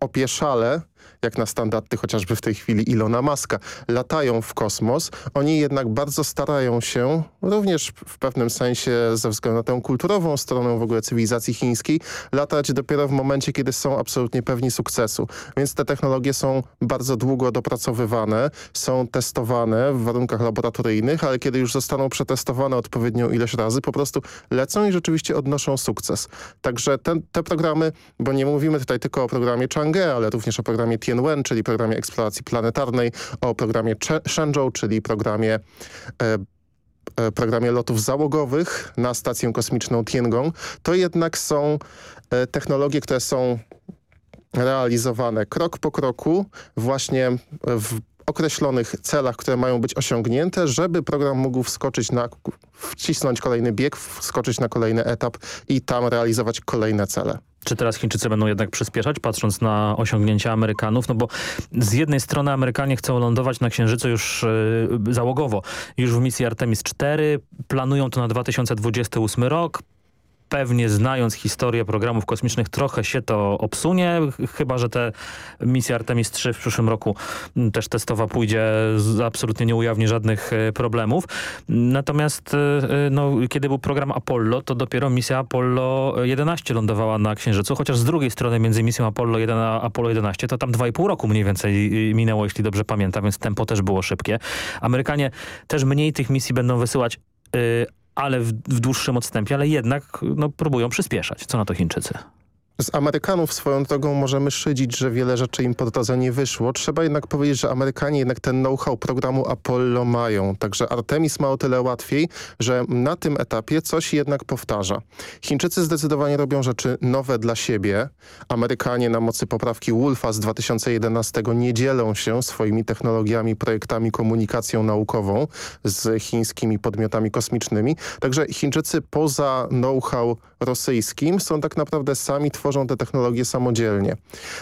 opieszale jak na standardy chociażby w tej chwili Ilona Maska, latają w kosmos. Oni jednak bardzo starają się, również w pewnym sensie ze względu na tę kulturową stronę w ogóle cywilizacji chińskiej, latać dopiero w momencie, kiedy są absolutnie pewni sukcesu. Więc te technologie są bardzo długo dopracowywane, są testowane w warunkach laboratoryjnych, ale kiedy już zostaną przetestowane odpowiednią ilość razy, po prostu lecą i rzeczywiście odnoszą sukces. Także ten, te programy, bo nie mówimy tutaj tylko o programie Chang'e, ale również o programie Tianwen, czyli programie eksploracji planetarnej, o programie Shenzhou, czyli programie e, e, programie lotów załogowych na stację kosmiczną Tiangong, to jednak są e, technologie, które są realizowane krok po kroku właśnie w określonych celach, które mają być osiągnięte, żeby program mógł wskoczyć na, wcisnąć kolejny bieg, wskoczyć na kolejny etap i tam realizować kolejne cele. Czy teraz Chińczycy będą jednak przyspieszać, patrząc na osiągnięcia Amerykanów? No bo z jednej strony Amerykanie chcą lądować na Księżycu już yy, załogowo, już w misji Artemis 4, planują to na 2028 rok, pewnie znając historię programów kosmicznych trochę się to obsunie, chyba że te misja Artemis 3 w przyszłym roku też testowa pójdzie, absolutnie nie ujawni żadnych e, problemów. Natomiast e, e, no, kiedy był program Apollo, to dopiero misja Apollo 11 lądowała na Księżycu, chociaż z drugiej strony między misją Apollo 1 a Apollo 11 to tam 2,5 roku mniej więcej minęło, jeśli dobrze pamiętam, więc tempo też było szybkie. Amerykanie też mniej tych misji będą wysyłać, ale w, w, dłuższym odstępie, ale jednak no, próbują przyspieszać. Co na to Chińczycy? Z Amerykanów swoją drogą możemy szydzić, że wiele rzeczy im po drodze nie wyszło. Trzeba jednak powiedzieć, że Amerykanie jednak ten know-how programu Apollo mają. Także Artemis ma o tyle łatwiej, że na tym etapie coś jednak powtarza. Chińczycy zdecydowanie robią rzeczy nowe dla siebie. Amerykanie na mocy poprawki Wolfa z 2011 nie dzielą się swoimi technologiami, projektami, komunikacją naukową z chińskimi podmiotami kosmicznymi. Także Chińczycy poza know-how rosyjskim są tak naprawdę sami tworzą te technologie samodzielnie.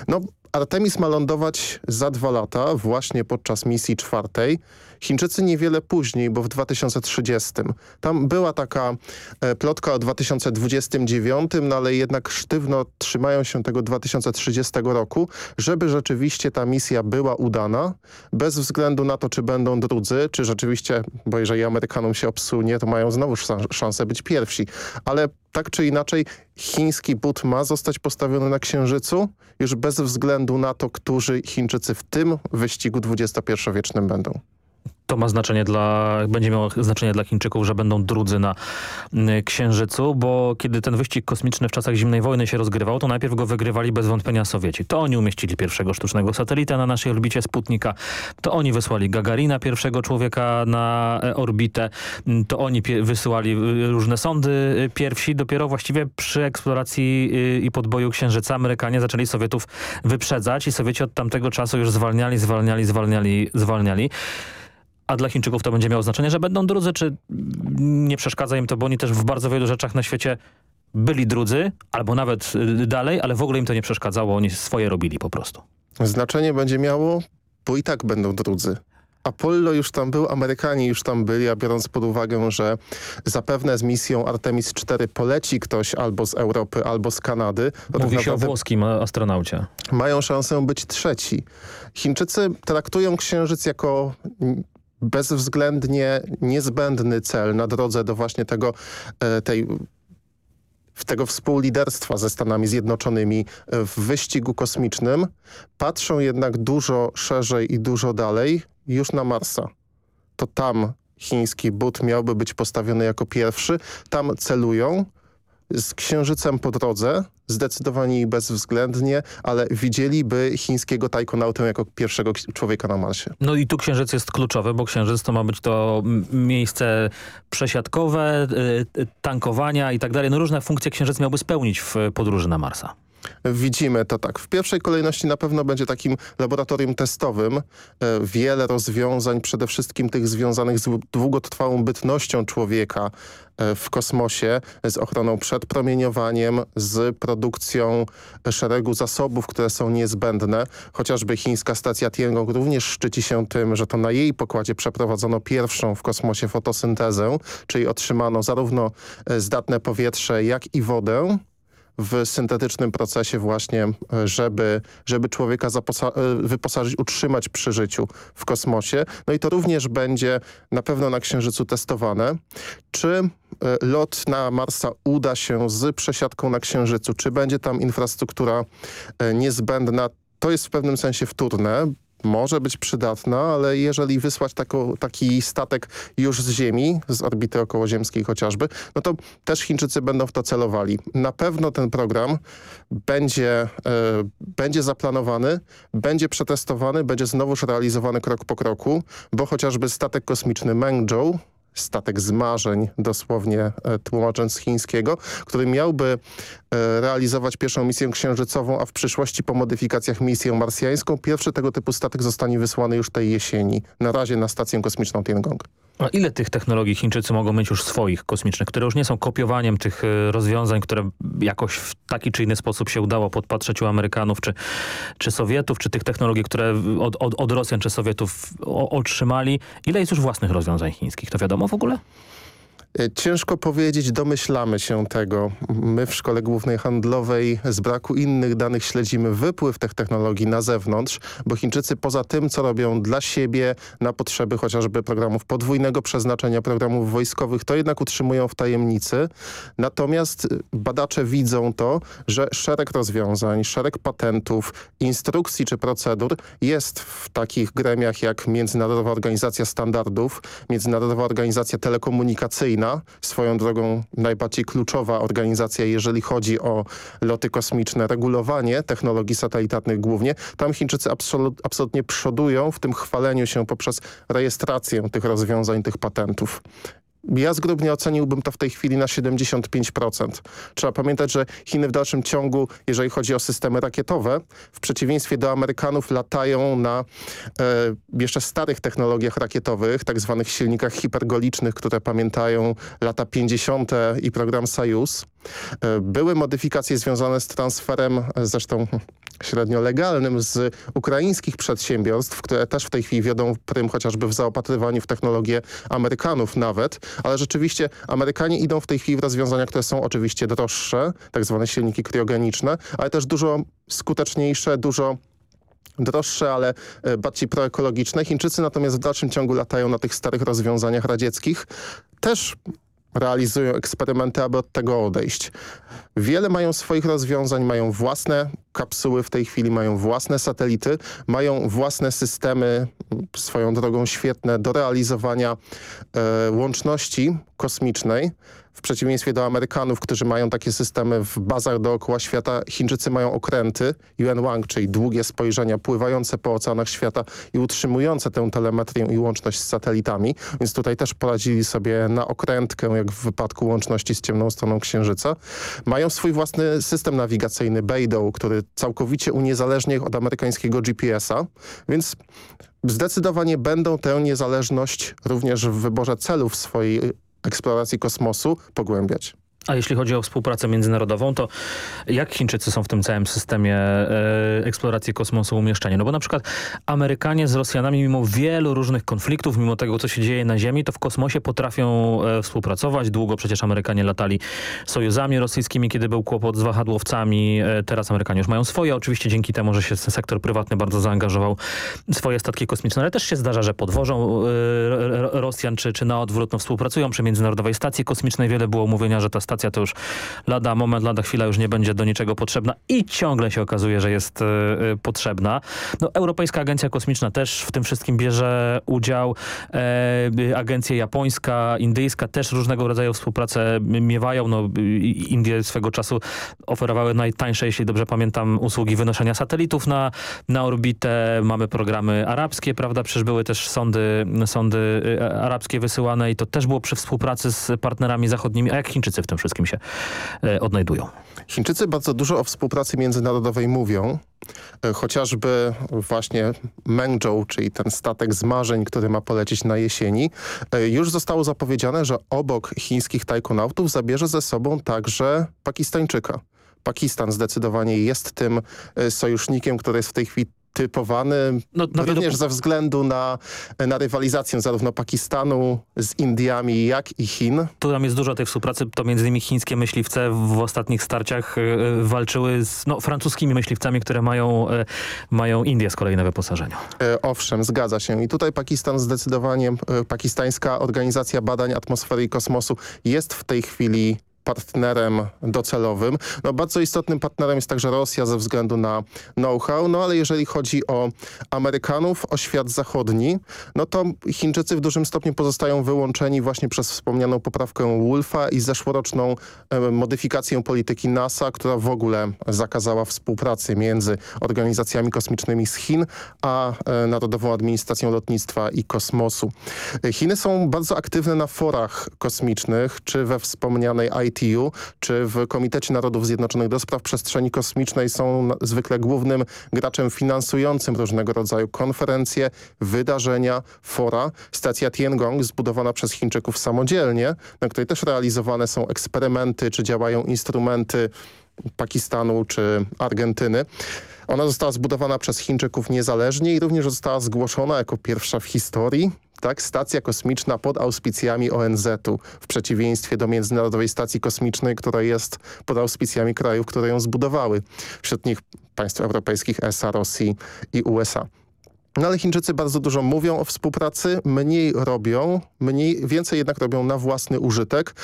No, Artemis ma lądować za dwa lata, właśnie podczas misji czwartej. Chińczycy niewiele później, bo w 2030. Tam była taka e, plotka o 2029, no ale jednak sztywno trzymają się tego 2030 roku, żeby rzeczywiście ta misja była udana, bez względu na to, czy będą drudzy, czy rzeczywiście, bo jeżeli Amerykanom się obsunie, to mają znowu szansę być pierwsi. Ale tak czy inaczej chiński but ma zostać postawiony na Księżycu już bez względu na to, którzy Chińczycy w tym wyścigu XXI-wiecznym będą to ma znaczenie dla, będzie miało znaczenie dla Chińczyków, że będą drudzy na mm, Księżycu, bo kiedy ten wyścig kosmiczny w czasach zimnej wojny się rozgrywał, to najpierw go wygrywali bez wątpienia Sowieci. To oni umieścili pierwszego sztucznego satelita na naszej orbicie Sputnika, to oni wysłali Gagarina, pierwszego człowieka na e, orbitę, mm, to oni wysyłali y, różne sondy y, pierwsi. Dopiero właściwie przy eksploracji y, i podboju Księżyca Amerykanie zaczęli Sowietów wyprzedzać i Sowieci od tamtego czasu już zwalniali, zwalniali, zwalniali, zwalniali. A dla Chińczyków to będzie miało znaczenie, że będą drudzy, czy nie przeszkadza im to, bo oni też w bardzo wielu rzeczach na świecie byli drudzy, albo nawet y, dalej, ale w ogóle im to nie przeszkadzało, oni swoje robili po prostu. Znaczenie będzie miało, bo i tak będą drudzy. Apollo już tam był, Amerykanie już tam byli, a biorąc pod uwagę, że zapewne z misją Artemis 4 poleci ktoś albo z Europy, albo z Kanady. Mówi tak się o włoskim astronaucie. Mają szansę być trzeci. Chińczycy traktują Księżyc jako bezwzględnie niezbędny cel na drodze do właśnie tego, e, tej tego współliderstwa ze Stanami Zjednoczonymi w wyścigu kosmicznym, patrzą jednak dużo szerzej i dużo dalej już na Marsa. To tam chiński but miałby być postawiony jako pierwszy, tam celują, z księżycem po drodze, zdecydowanie i bezwzględnie, ale widzieliby chińskiego tajkonautę jako pierwszego człowieka na Marsie. No i tu księżyc jest kluczowy, bo księżyc to ma być to miejsce przesiadkowe, y, y, tankowania i tak dalej. No różne funkcje księżyc miałby spełnić w podróży na Marsa. Widzimy to tak. W pierwszej kolejności na pewno będzie takim laboratorium testowym. E, wiele rozwiązań, przede wszystkim tych związanych z długotrwałą bytnością człowieka e, w kosmosie, z ochroną przed promieniowaniem, z produkcją szeregu zasobów, które są niezbędne. Chociażby chińska stacja Tiangong również szczyci się tym, że to na jej pokładzie przeprowadzono pierwszą w kosmosie fotosyntezę, czyli otrzymano zarówno e, zdatne powietrze, jak i wodę w syntetycznym procesie właśnie, e, żeby, żeby człowieka e, wyposażyć, utrzymać przy życiu w kosmosie. No i to również będzie na pewno na Księżycu testowane. Czy e, lot na Marsa uda się z przesiadką na Księżycu? Czy będzie tam infrastruktura niezbędna? To jest w pewnym sensie wtórne, może być przydatna, ale jeżeli wysłać tako, taki statek już z Ziemi, z orbity okołoziemskiej chociażby, no to też Chińczycy będą w to celowali. Na pewno ten program będzie, e, będzie zaplanowany, będzie przetestowany, będzie znowuż realizowany krok po kroku, bo chociażby statek kosmiczny Mengzhou statek z marzeń, dosłownie e, tłumacząc z chińskiego, który miałby realizować pierwszą misję księżycową, a w przyszłości po modyfikacjach misję marsjańską. Pierwszy tego typu statek zostanie wysłany już tej jesieni, na razie na stację kosmiczną Tiangong. A ile tych technologii Chińczycy mogą mieć już swoich kosmicznych, które już nie są kopiowaniem tych e, rozwiązań, które jakoś w taki czy inny sposób się udało podpatrzeć u Amerykanów czy, czy Sowietów, czy tych technologii, które od, od, od Rosjan czy Sowietów otrzymali? Ile jest już własnych rozwiązań chińskich? To wiadomo w ogóle? E, ciężko powiedzieć, domyślamy się tego. My w Szkole Głównej Handlowej z braku innych danych śledzimy wypływ tych technologii na zewnątrz, bo Chińczycy poza tym, co robią dla siebie na potrzeby chociażby programów podwójnego przeznaczenia, programów wojskowych, to jednak utrzymują w tajemnicy. Natomiast badacze widzą to, że szereg rozwiązań, szereg patentów, instrukcji czy procedur jest w takich gremiach jak Międzynarodowa Organizacja Standardów, Międzynarodowa Organizacja Telekomunikacyjna, Swoją drogą najbardziej kluczowa organizacja, jeżeli chodzi o loty kosmiczne, regulowanie technologii satelitarnych głównie. Tam Chińczycy absolut, absolutnie przodują w tym chwaleniu się poprzez rejestrację tych rozwiązań, tych patentów. Ja zgrubnie oceniłbym to w tej chwili na 75%. Trzeba pamiętać, że Chiny w dalszym ciągu, jeżeli chodzi o systemy rakietowe, w przeciwieństwie do Amerykanów latają na e, jeszcze starych technologiach rakietowych, tak zwanych silnikach hipergolicznych, które pamiętają lata 50. i program Sojus. E, były modyfikacje związane z transferem, zresztą średnio legalnym, z ukraińskich przedsiębiorstw, które też w tej chwili wiodą prym chociażby w zaopatrywaniu w technologię Amerykanów nawet, ale rzeczywiście Amerykanie idą w tej chwili w rozwiązania, które są oczywiście droższe, tak zwane silniki kriogeniczne, ale też dużo skuteczniejsze, dużo droższe, ale e, bardziej proekologiczne. Chińczycy natomiast w dalszym ciągu latają na tych starych rozwiązaniach radzieckich. Też realizują eksperymenty, aby od tego odejść. Wiele mają swoich rozwiązań, mają własne kapsuły w tej chwili, mają własne satelity, mają własne systemy, swoją drogą świetne, do realizowania e, łączności kosmicznej. W przeciwieństwie do Amerykanów, którzy mają takie systemy w bazach dookoła świata, Chińczycy mają okręty Yuan czyli długie spojrzenia pływające po oceanach świata i utrzymujące tę telemetrię i łączność z satelitami, więc tutaj też poradzili sobie na okrętkę, jak w wypadku łączności z ciemną stroną Księżyca. Mają swój własny system nawigacyjny Beidou, który całkowicie uniezależnia ich od amerykańskiego GPS-a, więc zdecydowanie będą tę niezależność również w wyborze celów swojej eksploracji kosmosu pogłębiać. A jeśli chodzi o współpracę międzynarodową, to jak Chińczycy są w tym całym systemie e, eksploracji kosmosu umieszczeni? No bo na przykład Amerykanie z Rosjanami mimo wielu różnych konfliktów, mimo tego co się dzieje na Ziemi, to w kosmosie potrafią e, współpracować. Długo przecież Amerykanie latali sojuzami rosyjskimi, kiedy był kłopot z wahadłowcami. E, teraz Amerykanie już mają swoje. Oczywiście dzięki temu, że się sektor prywatny bardzo zaangażował swoje statki kosmiczne, ale też się zdarza, że podwożą Rosjan, czy, czy na odwrót no, współpracują przy Międzynarodowej Stacji Kosmicznej. Wiele było mówienia, że ta stacja to już lada moment, lada chwila już nie będzie do niczego potrzebna i ciągle się okazuje, że jest y, potrzebna. No, Europejska Agencja Kosmiczna też w tym wszystkim bierze udział. E, agencja japońska, indyjska też różnego rodzaju współpracę miewają. No, Indie swego czasu oferowały najtańsze, jeśli dobrze pamiętam, usługi wynoszenia satelitów na, na orbitę. Mamy programy arabskie, prawda? Przecież były też sądy, sądy arabskie wysyłane i to też było przy współpracy z partnerami zachodnimi. A jak Chińczycy w tym wszystkim się e, odnajdują. Chińczycy bardzo dużo o współpracy międzynarodowej mówią. E, chociażby właśnie Mengzhou, czyli ten statek z marzeń, który ma polecieć na jesieni, e, już zostało zapowiedziane, że obok chińskich tajkonautów zabierze ze sobą także Pakistańczyka. Pakistan zdecydowanie jest tym sojusznikiem, który jest w tej chwili typowany no, również ze względu na, na rywalizację zarówno Pakistanu z Indiami, jak i Chin. Tu tam jest dużo tej współpracy, to między innymi chińskie myśliwce w ostatnich starciach y, walczyły z no, francuskimi myśliwcami, które mają, y, mają Indie z kolei na wyposażeniu. Owszem, zgadza się. I tutaj Pakistan zdecydowanie, pakistańska organizacja badań atmosfery i kosmosu jest w tej chwili partnerem docelowym. No, bardzo istotnym partnerem jest także Rosja ze względu na know-how, no ale jeżeli chodzi o Amerykanów, o świat zachodni, no to Chińczycy w dużym stopniu pozostają wyłączeni właśnie przez wspomnianą poprawkę Wolfa i zeszłoroczną e, modyfikację polityki NASA, która w ogóle zakazała współpracy między organizacjami kosmicznymi z Chin, a e, Narodową Administracją Lotnictwa i Kosmosu. Chiny są bardzo aktywne na forach kosmicznych, czy we wspomnianej IT ITU czy w Komitecie Narodów Zjednoczonych do spraw przestrzeni kosmicznej są zwykle głównym graczem finansującym różnego rodzaju konferencje, wydarzenia, fora. Stacja Tiangong zbudowana przez Chińczyków samodzielnie, na której też realizowane są eksperymenty, czy działają instrumenty Pakistanu czy Argentyny. Ona została zbudowana przez Chińczyków niezależnie i również została zgłoszona jako pierwsza w historii tak, stacja kosmiczna pod auspicjami ONZ-u, w przeciwieństwie do Międzynarodowej Stacji Kosmicznej, która jest pod auspicjami krajów, które ją zbudowały. Wśród nich państw europejskich, ESA, Rosji i USA. No ale Chińczycy bardzo dużo mówią o współpracy, mniej robią, mniej, więcej jednak robią na własny użytek.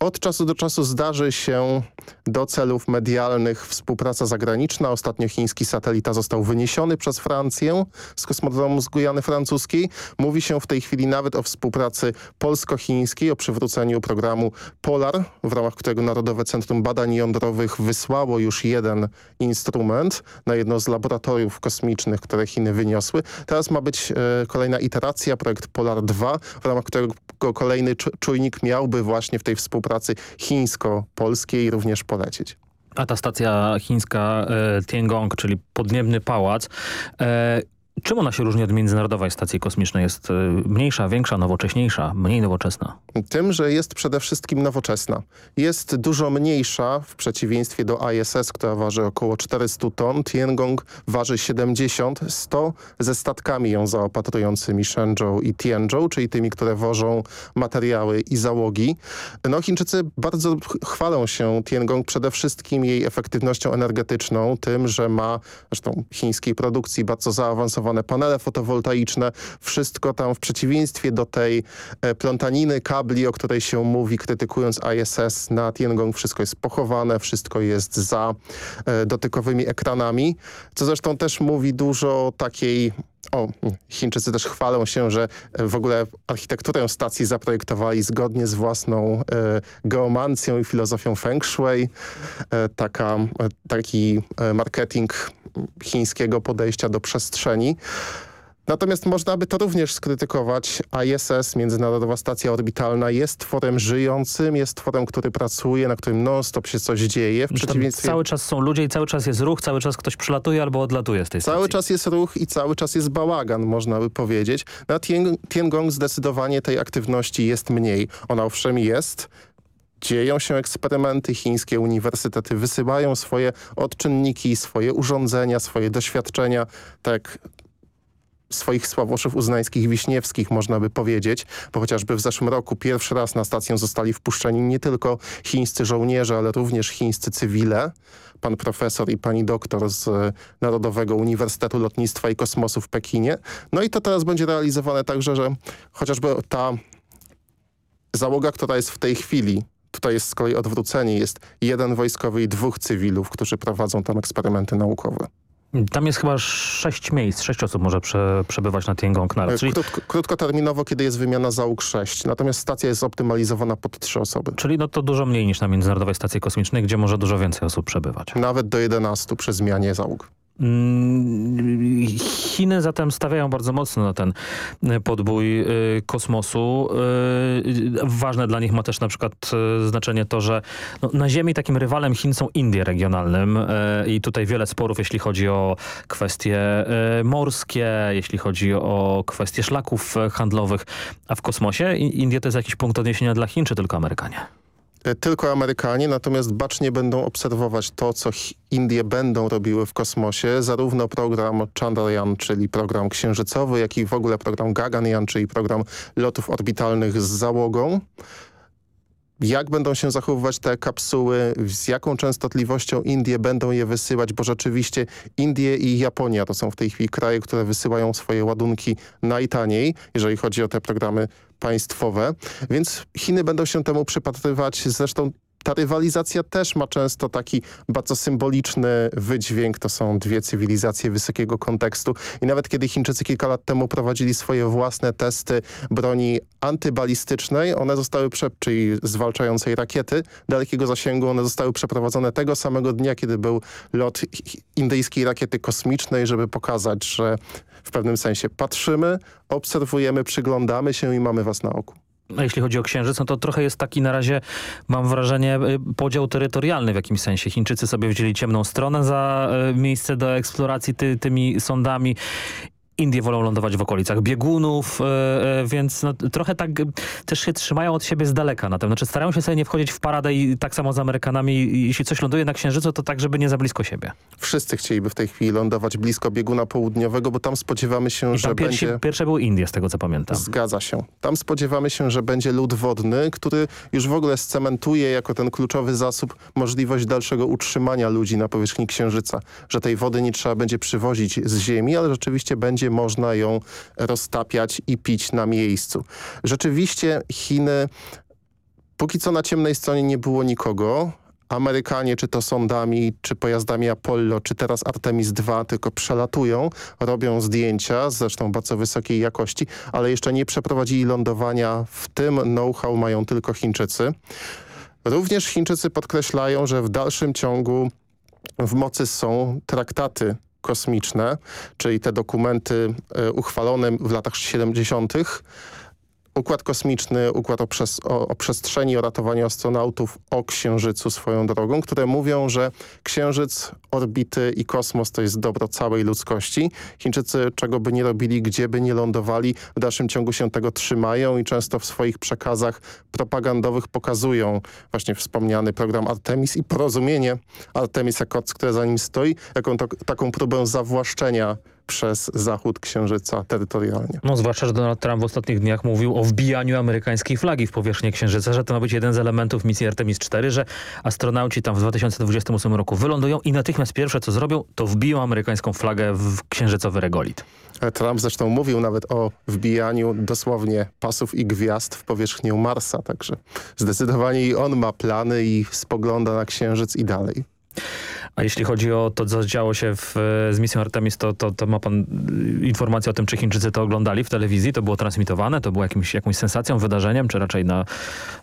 Od czasu do czasu zdarzy się do celów medialnych współpraca zagraniczna. Ostatnio chiński satelita został wyniesiony przez Francję z kosmodromu z Gujany Francuskiej. Mówi się w tej chwili nawet o współpracy polsko-chińskiej, o przywróceniu programu Polar, w ramach którego Narodowe Centrum Badań Jądrowych wysłało już jeden instrument na jedno z laboratoriów kosmicznych, które Chiny wyniosły. Teraz ma być e, kolejna iteracja, projekt Polar 2, w ramach którego kolejny czujnik miałby właśnie w tej współpracy chińsko-polskiej również polecieć. A ta stacja chińska e, Tiangong, czyli podniebny pałac, e, Czym ona się różni od międzynarodowej stacji kosmicznej? Jest y, mniejsza, większa, nowocześniejsza, mniej nowoczesna? Tym, że jest przede wszystkim nowoczesna. Jest dużo mniejsza w przeciwieństwie do ISS, która waży około 400 ton. Tiangong waży 70, 100 ze statkami ją zaopatrującymi Shenzhou i Tianzhou, czyli tymi, które wożą materiały i załogi. No Chińczycy bardzo chwalą się Tiangong przede wszystkim jej efektywnością energetyczną, tym, że ma zresztą chińskiej produkcji bardzo panele fotowoltaiczne, wszystko tam w przeciwieństwie do tej e, plątaniny kabli, o której się mówi, krytykując ISS na Tiangong, wszystko jest pochowane, wszystko jest za e, dotykowymi ekranami, co zresztą też mówi dużo takiej o, Chińczycy też chwalą się, że w ogóle architekturę stacji zaprojektowali zgodnie z własną e, geomancją i filozofią feng shui. E, taka, e, taki e, marketing chińskiego podejścia do przestrzeni. Natomiast można by to również skrytykować. ISS, Międzynarodowa Stacja Orbitalna, jest tworem żyjącym, jest tworem, który pracuje, na którym non-stop się coś dzieje. W przeciwieństwie... Cały czas są ludzie i cały czas jest ruch, cały czas ktoś przylatuje albo odlatuje z tej stacji. Cały czas jest ruch i cały czas jest bałagan, można by powiedzieć. Na Tiangong zdecydowanie tej aktywności jest mniej. Ona owszem jest, dzieją się eksperymenty, chińskie uniwersytety wysyłają swoje odczynniki, swoje urządzenia, swoje doświadczenia, tak swoich Sławoszów Uznańskich Wiśniewskich, można by powiedzieć, bo chociażby w zeszłym roku pierwszy raz na stację zostali wpuszczeni nie tylko chińscy żołnierze, ale również chińscy cywile. Pan profesor i pani doktor z Narodowego Uniwersytetu Lotnictwa i Kosmosu w Pekinie. No i to teraz będzie realizowane także, że chociażby ta załoga, która jest w tej chwili Tutaj jest z kolei odwrócenie. Jest jeden wojskowy i dwóch cywilów, którzy prowadzą tam eksperymenty naukowe. Tam jest chyba sześć miejsc, sześć osób może prze, przebywać na Tiangong naraz. Czyli... Krótko, krótkoterminowo, kiedy jest wymiana załóg sześć, natomiast stacja jest optymalizowana pod trzy osoby. Czyli no to dużo mniej niż na Międzynarodowej Stacji Kosmicznej, gdzie może dużo więcej osób przebywać. Nawet do 11 przy zmianie załóg. Mm, Chiny zatem stawiają bardzo mocno na ten e, podbój e, kosmosu. E, ważne dla nich ma też na przykład znaczenie to, że no, na Ziemi takim rywalem Chin są Indie regionalnym i tutaj wiele sporów, jeśli chodzi o kwestie morskie, jeśli chodzi o kwestie szlaków handlowych, a w kosmosie Indie to jest jakiś punkt odniesienia dla Chin, czy tylko Amerykanie? E, tylko Amerykanie, natomiast bacznie będą obserwować to, co Indie będą robiły w kosmosie. Zarówno program Chandrayaan, czyli program księżycowy, jak i w ogóle program Gaganyaan, czyli program lotów orbitalnych z załogą. Jak będą się zachowywać te kapsuły, z jaką częstotliwością Indie będą je wysyłać, bo rzeczywiście Indie i Japonia to są w tej chwili kraje, które wysyłają swoje ładunki najtaniej, jeżeli chodzi o te programy państwowe, więc Chiny będą się temu przypatrywać. Zresztą ta rywalizacja też ma często taki bardzo symboliczny wydźwięk. To są dwie cywilizacje wysokiego kontekstu i nawet kiedy Chińczycy kilka lat temu prowadzili swoje własne testy broni antybalistycznej, one zostały, czyli zwalczającej rakiety dalekiego zasięgu, one zostały przeprowadzone tego samego dnia, kiedy był lot indyjskiej rakiety kosmicznej, żeby pokazać, że w pewnym sensie patrzymy, obserwujemy, przyglądamy się i mamy was na oku. A jeśli chodzi o Księżyc, no to trochę jest taki na razie, mam wrażenie, y, podział terytorialny w jakimś sensie. Chińczycy sobie wzięli ciemną stronę za y, miejsce do eksploracji ty, tymi sondami Indie wolą lądować w okolicach biegunów, e, e, więc no, trochę tak też się trzymają od siebie z daleka na tym. Znaczy starają się sobie nie wchodzić w paradę i tak samo z Amerykanami. Jeśli coś ląduje na Księżycu, to tak, żeby nie za blisko siebie. Wszyscy chcieliby w tej chwili lądować blisko bieguna południowego, bo tam spodziewamy się, I że pierwsi, będzie... Pierwsze były Indie, z tego co pamiętam. Zgadza się. Tam spodziewamy się, że będzie lód wodny, który już w ogóle scementuje jako ten kluczowy zasób możliwość dalszego utrzymania ludzi na powierzchni Księżyca. Że tej wody nie trzeba będzie przywozić z Ziemi, ale rzeczywiście będzie będzie można ją roztapiać i pić na miejscu. Rzeczywiście Chiny póki co na ciemnej stronie nie było nikogo. Amerykanie, czy to sondami, czy pojazdami Apollo, czy teraz Artemis II tylko przelatują, robią zdjęcia, zresztą bardzo wysokiej jakości, ale jeszcze nie przeprowadzili lądowania. W tym know-how mają tylko Chińczycy. Również Chińczycy podkreślają, że w dalszym ciągu w mocy są traktaty kosmiczne, czyli te dokumenty e, uchwalone w latach 70., Układ kosmiczny, układ o, przes o, o, przestrzeni, o ratowaniu astronautów, o Księżycu swoją drogą, które mówią, że Księżyc, orbity i kosmos to jest dobro całej ludzkości. Chińczycy czego by nie robili, gdzie by nie lądowali, w dalszym ciągu się tego trzymają i często w swoich przekazach propagandowych pokazują właśnie wspomniany program Artemis i porozumienie Artemis Accords, które za nim stoi, jaką to, taką próbę zawłaszczenia przez zachód Księżyca terytorialnie. No zwłaszcza, że Donald Trump w ostatnich dniach mówił o wbijaniu amerykańskiej flagi w powierzchnię Księżyca, że to ma być jeden z elementów misji Artemis 4, że astronauci tam w 2028 roku wylądują i natychmiast pierwsze co zrobią, to wbiją amerykańską flagę w księżycowy regolit. Trump zresztą mówił nawet o wbijaniu dosłownie pasów i gwiazd w powierzchnię Marsa, także zdecydowanie i on ma plany i spogląda na Księżyc i dalej. A jeśli chodzi o to, co działo się w, z misją Artemis, to, to, to, ma pan y, informację o tym, czy Chińczycy to oglądali w telewizji? To było transmitowane? To było jakimś, jakąś sensacją, wydarzeniem, czy raczej na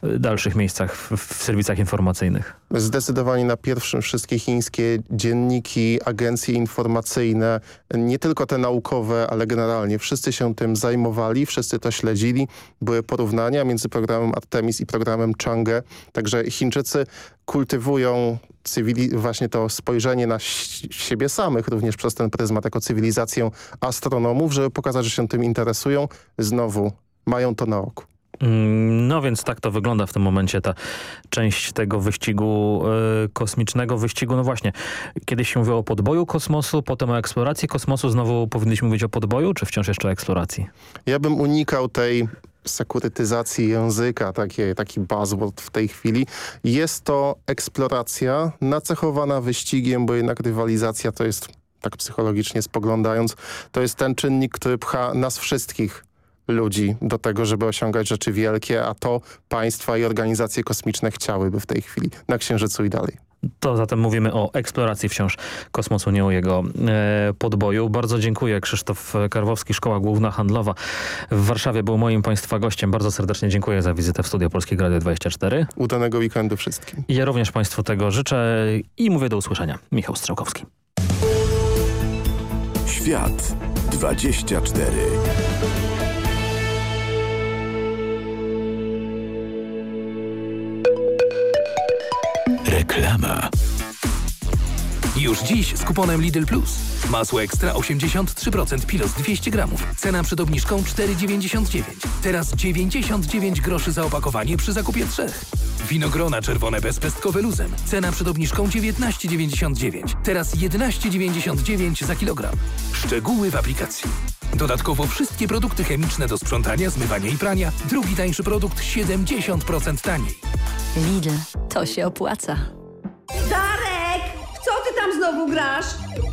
y, dalszych miejscach w, w serwisach informacyjnych? Zdecydowanie na pierwszym wszystkie chińskie dzienniki, agencje informacyjne, nie tylko te naukowe, ale generalnie wszyscy się tym zajmowali, wszyscy to śledzili. Były porównania między programem Artemis i programem Chang'e, także Chińczycy kultywują cywili właśnie to spojrzenie na siebie samych, również przez ten pryzmat jako cywilizację astronomów, żeby pokazać, że się tym interesują. Znowu mają to na oku. Mm, no więc tak to wygląda w tym momencie ta część tego wyścigu y, kosmicznego. Wyścigu, no właśnie, kiedyś się mówiło o podboju kosmosu, potem o eksploracji kosmosu. Znowu powinniśmy mówić o podboju, czy wciąż jeszcze o eksploracji? Ja bym unikał tej sekurytyzacji języka, takie, taki buzzword w tej chwili. Jest to eksploracja nacechowana wyścigiem, bo jednak rywalizacja to jest, tak psychologicznie spoglądając, to jest ten czynnik, który pcha nas wszystkich ludzi do tego, żeby osiągać rzeczy wielkie, a to państwa i organizacje kosmiczne chciałyby w tej chwili na Księżycu i dalej. To zatem mówimy o eksploracji wciąż kosmosu, nie o jego e, podboju. Bardzo dziękuję. Krzysztof Karwowski, Szkoła Główna Handlowa w Warszawie był moim Państwa gościem. Bardzo serdecznie dziękuję za wizytę w studio Polskiego Radio 24. Udanego weekendu wszystkim. Ja również Państwu tego życzę i mówię do usłyszenia. Michał Strzałkowski. Świat 24 Reklama. Już dziś z kuponem Lidl Plus. Masło ekstra 83% pilos 200 gramów. Cena przed obniżką 4,99. Teraz 99 groszy za opakowanie przy zakupie trzech. Winogrona czerwone bezpestkowe luzem. Cena przed obniżką 19,99. Teraz 11,99 za kilogram. Szczegóły w aplikacji. Dodatkowo wszystkie produkty chemiczne do sprzątania, zmywania i prania. Drugi tańszy produkt 70% taniej. Lidl, to się opłaca. Darek! Co ty tam znowu grasz?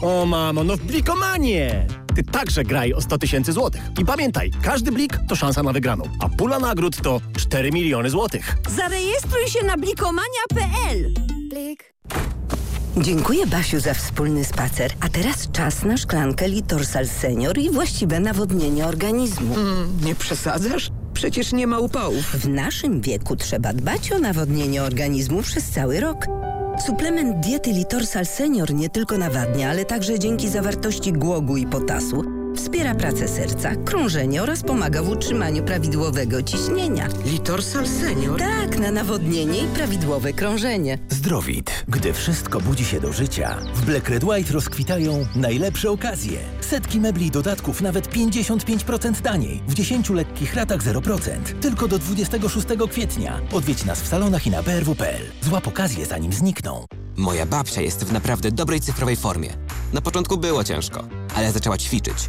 O mamo, no w Blikomanie! Ty także graj o 100 tysięcy złotych. I pamiętaj, każdy blik to szansa na wygraną, a pula nagród to 4 miliony złotych. Zarejestruj się na blikomania.pl Blik. Dziękuję Basiu za wspólny spacer. A teraz czas na szklankę Litorsal Senior i właściwe nawodnienie organizmu. Mm, nie przesadzasz? Przecież nie ma upałów. W naszym wieku trzeba dbać o nawodnienie organizmu przez cały rok. Suplement diety Litorsal Senior nie tylko nawadnia, ale także dzięki zawartości głogu i potasu wspiera pracę serca, krążenie oraz pomaga w utrzymaniu prawidłowego ciśnienia. Litorsal Senior? Tak, na nawodnienie i prawidłowe krążenie. Zdrowit. Gdy wszystko budzi się do życia, w Black Red White rozkwitają najlepsze okazje. Setki mebli i dodatków nawet 55% taniej. W 10 lekkich ratach 0%. Tylko do 26 kwietnia. Odwiedź nas w salonach i na brw.pl. Złap okazję zanim znikną. Moja babcia jest w naprawdę dobrej cyfrowej formie. Na początku było ciężko. ale zaczęła ćwiczyć.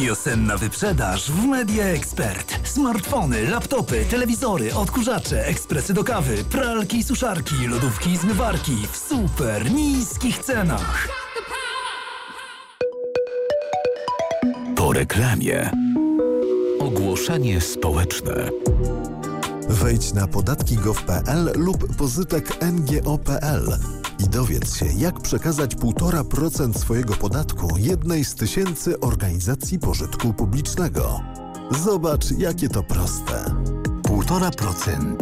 Wiosenna wyprzedaż w Media Expert. Smartfony, laptopy, telewizory, odkurzacze, ekspresy do kawy, pralki i suszarki, lodówki i zmywarki w super niskich cenach. Po reklamie. Ogłoszenie społeczne. Wejdź na podatki.gov.pl lub pozytek ngo.pl i dowiedz się, jak przekazać 1,5% swojego podatku jednej z tysięcy organizacji pożytku publicznego. Zobacz, jakie to proste. 1,5%.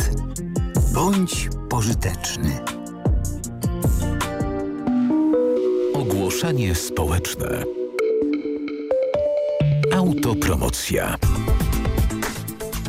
Bądź pożyteczny. Ogłoszenie społeczne. Autopromocja.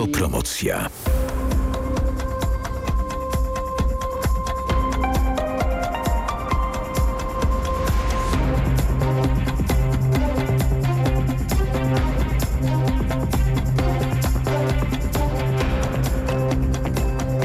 Autopromocja.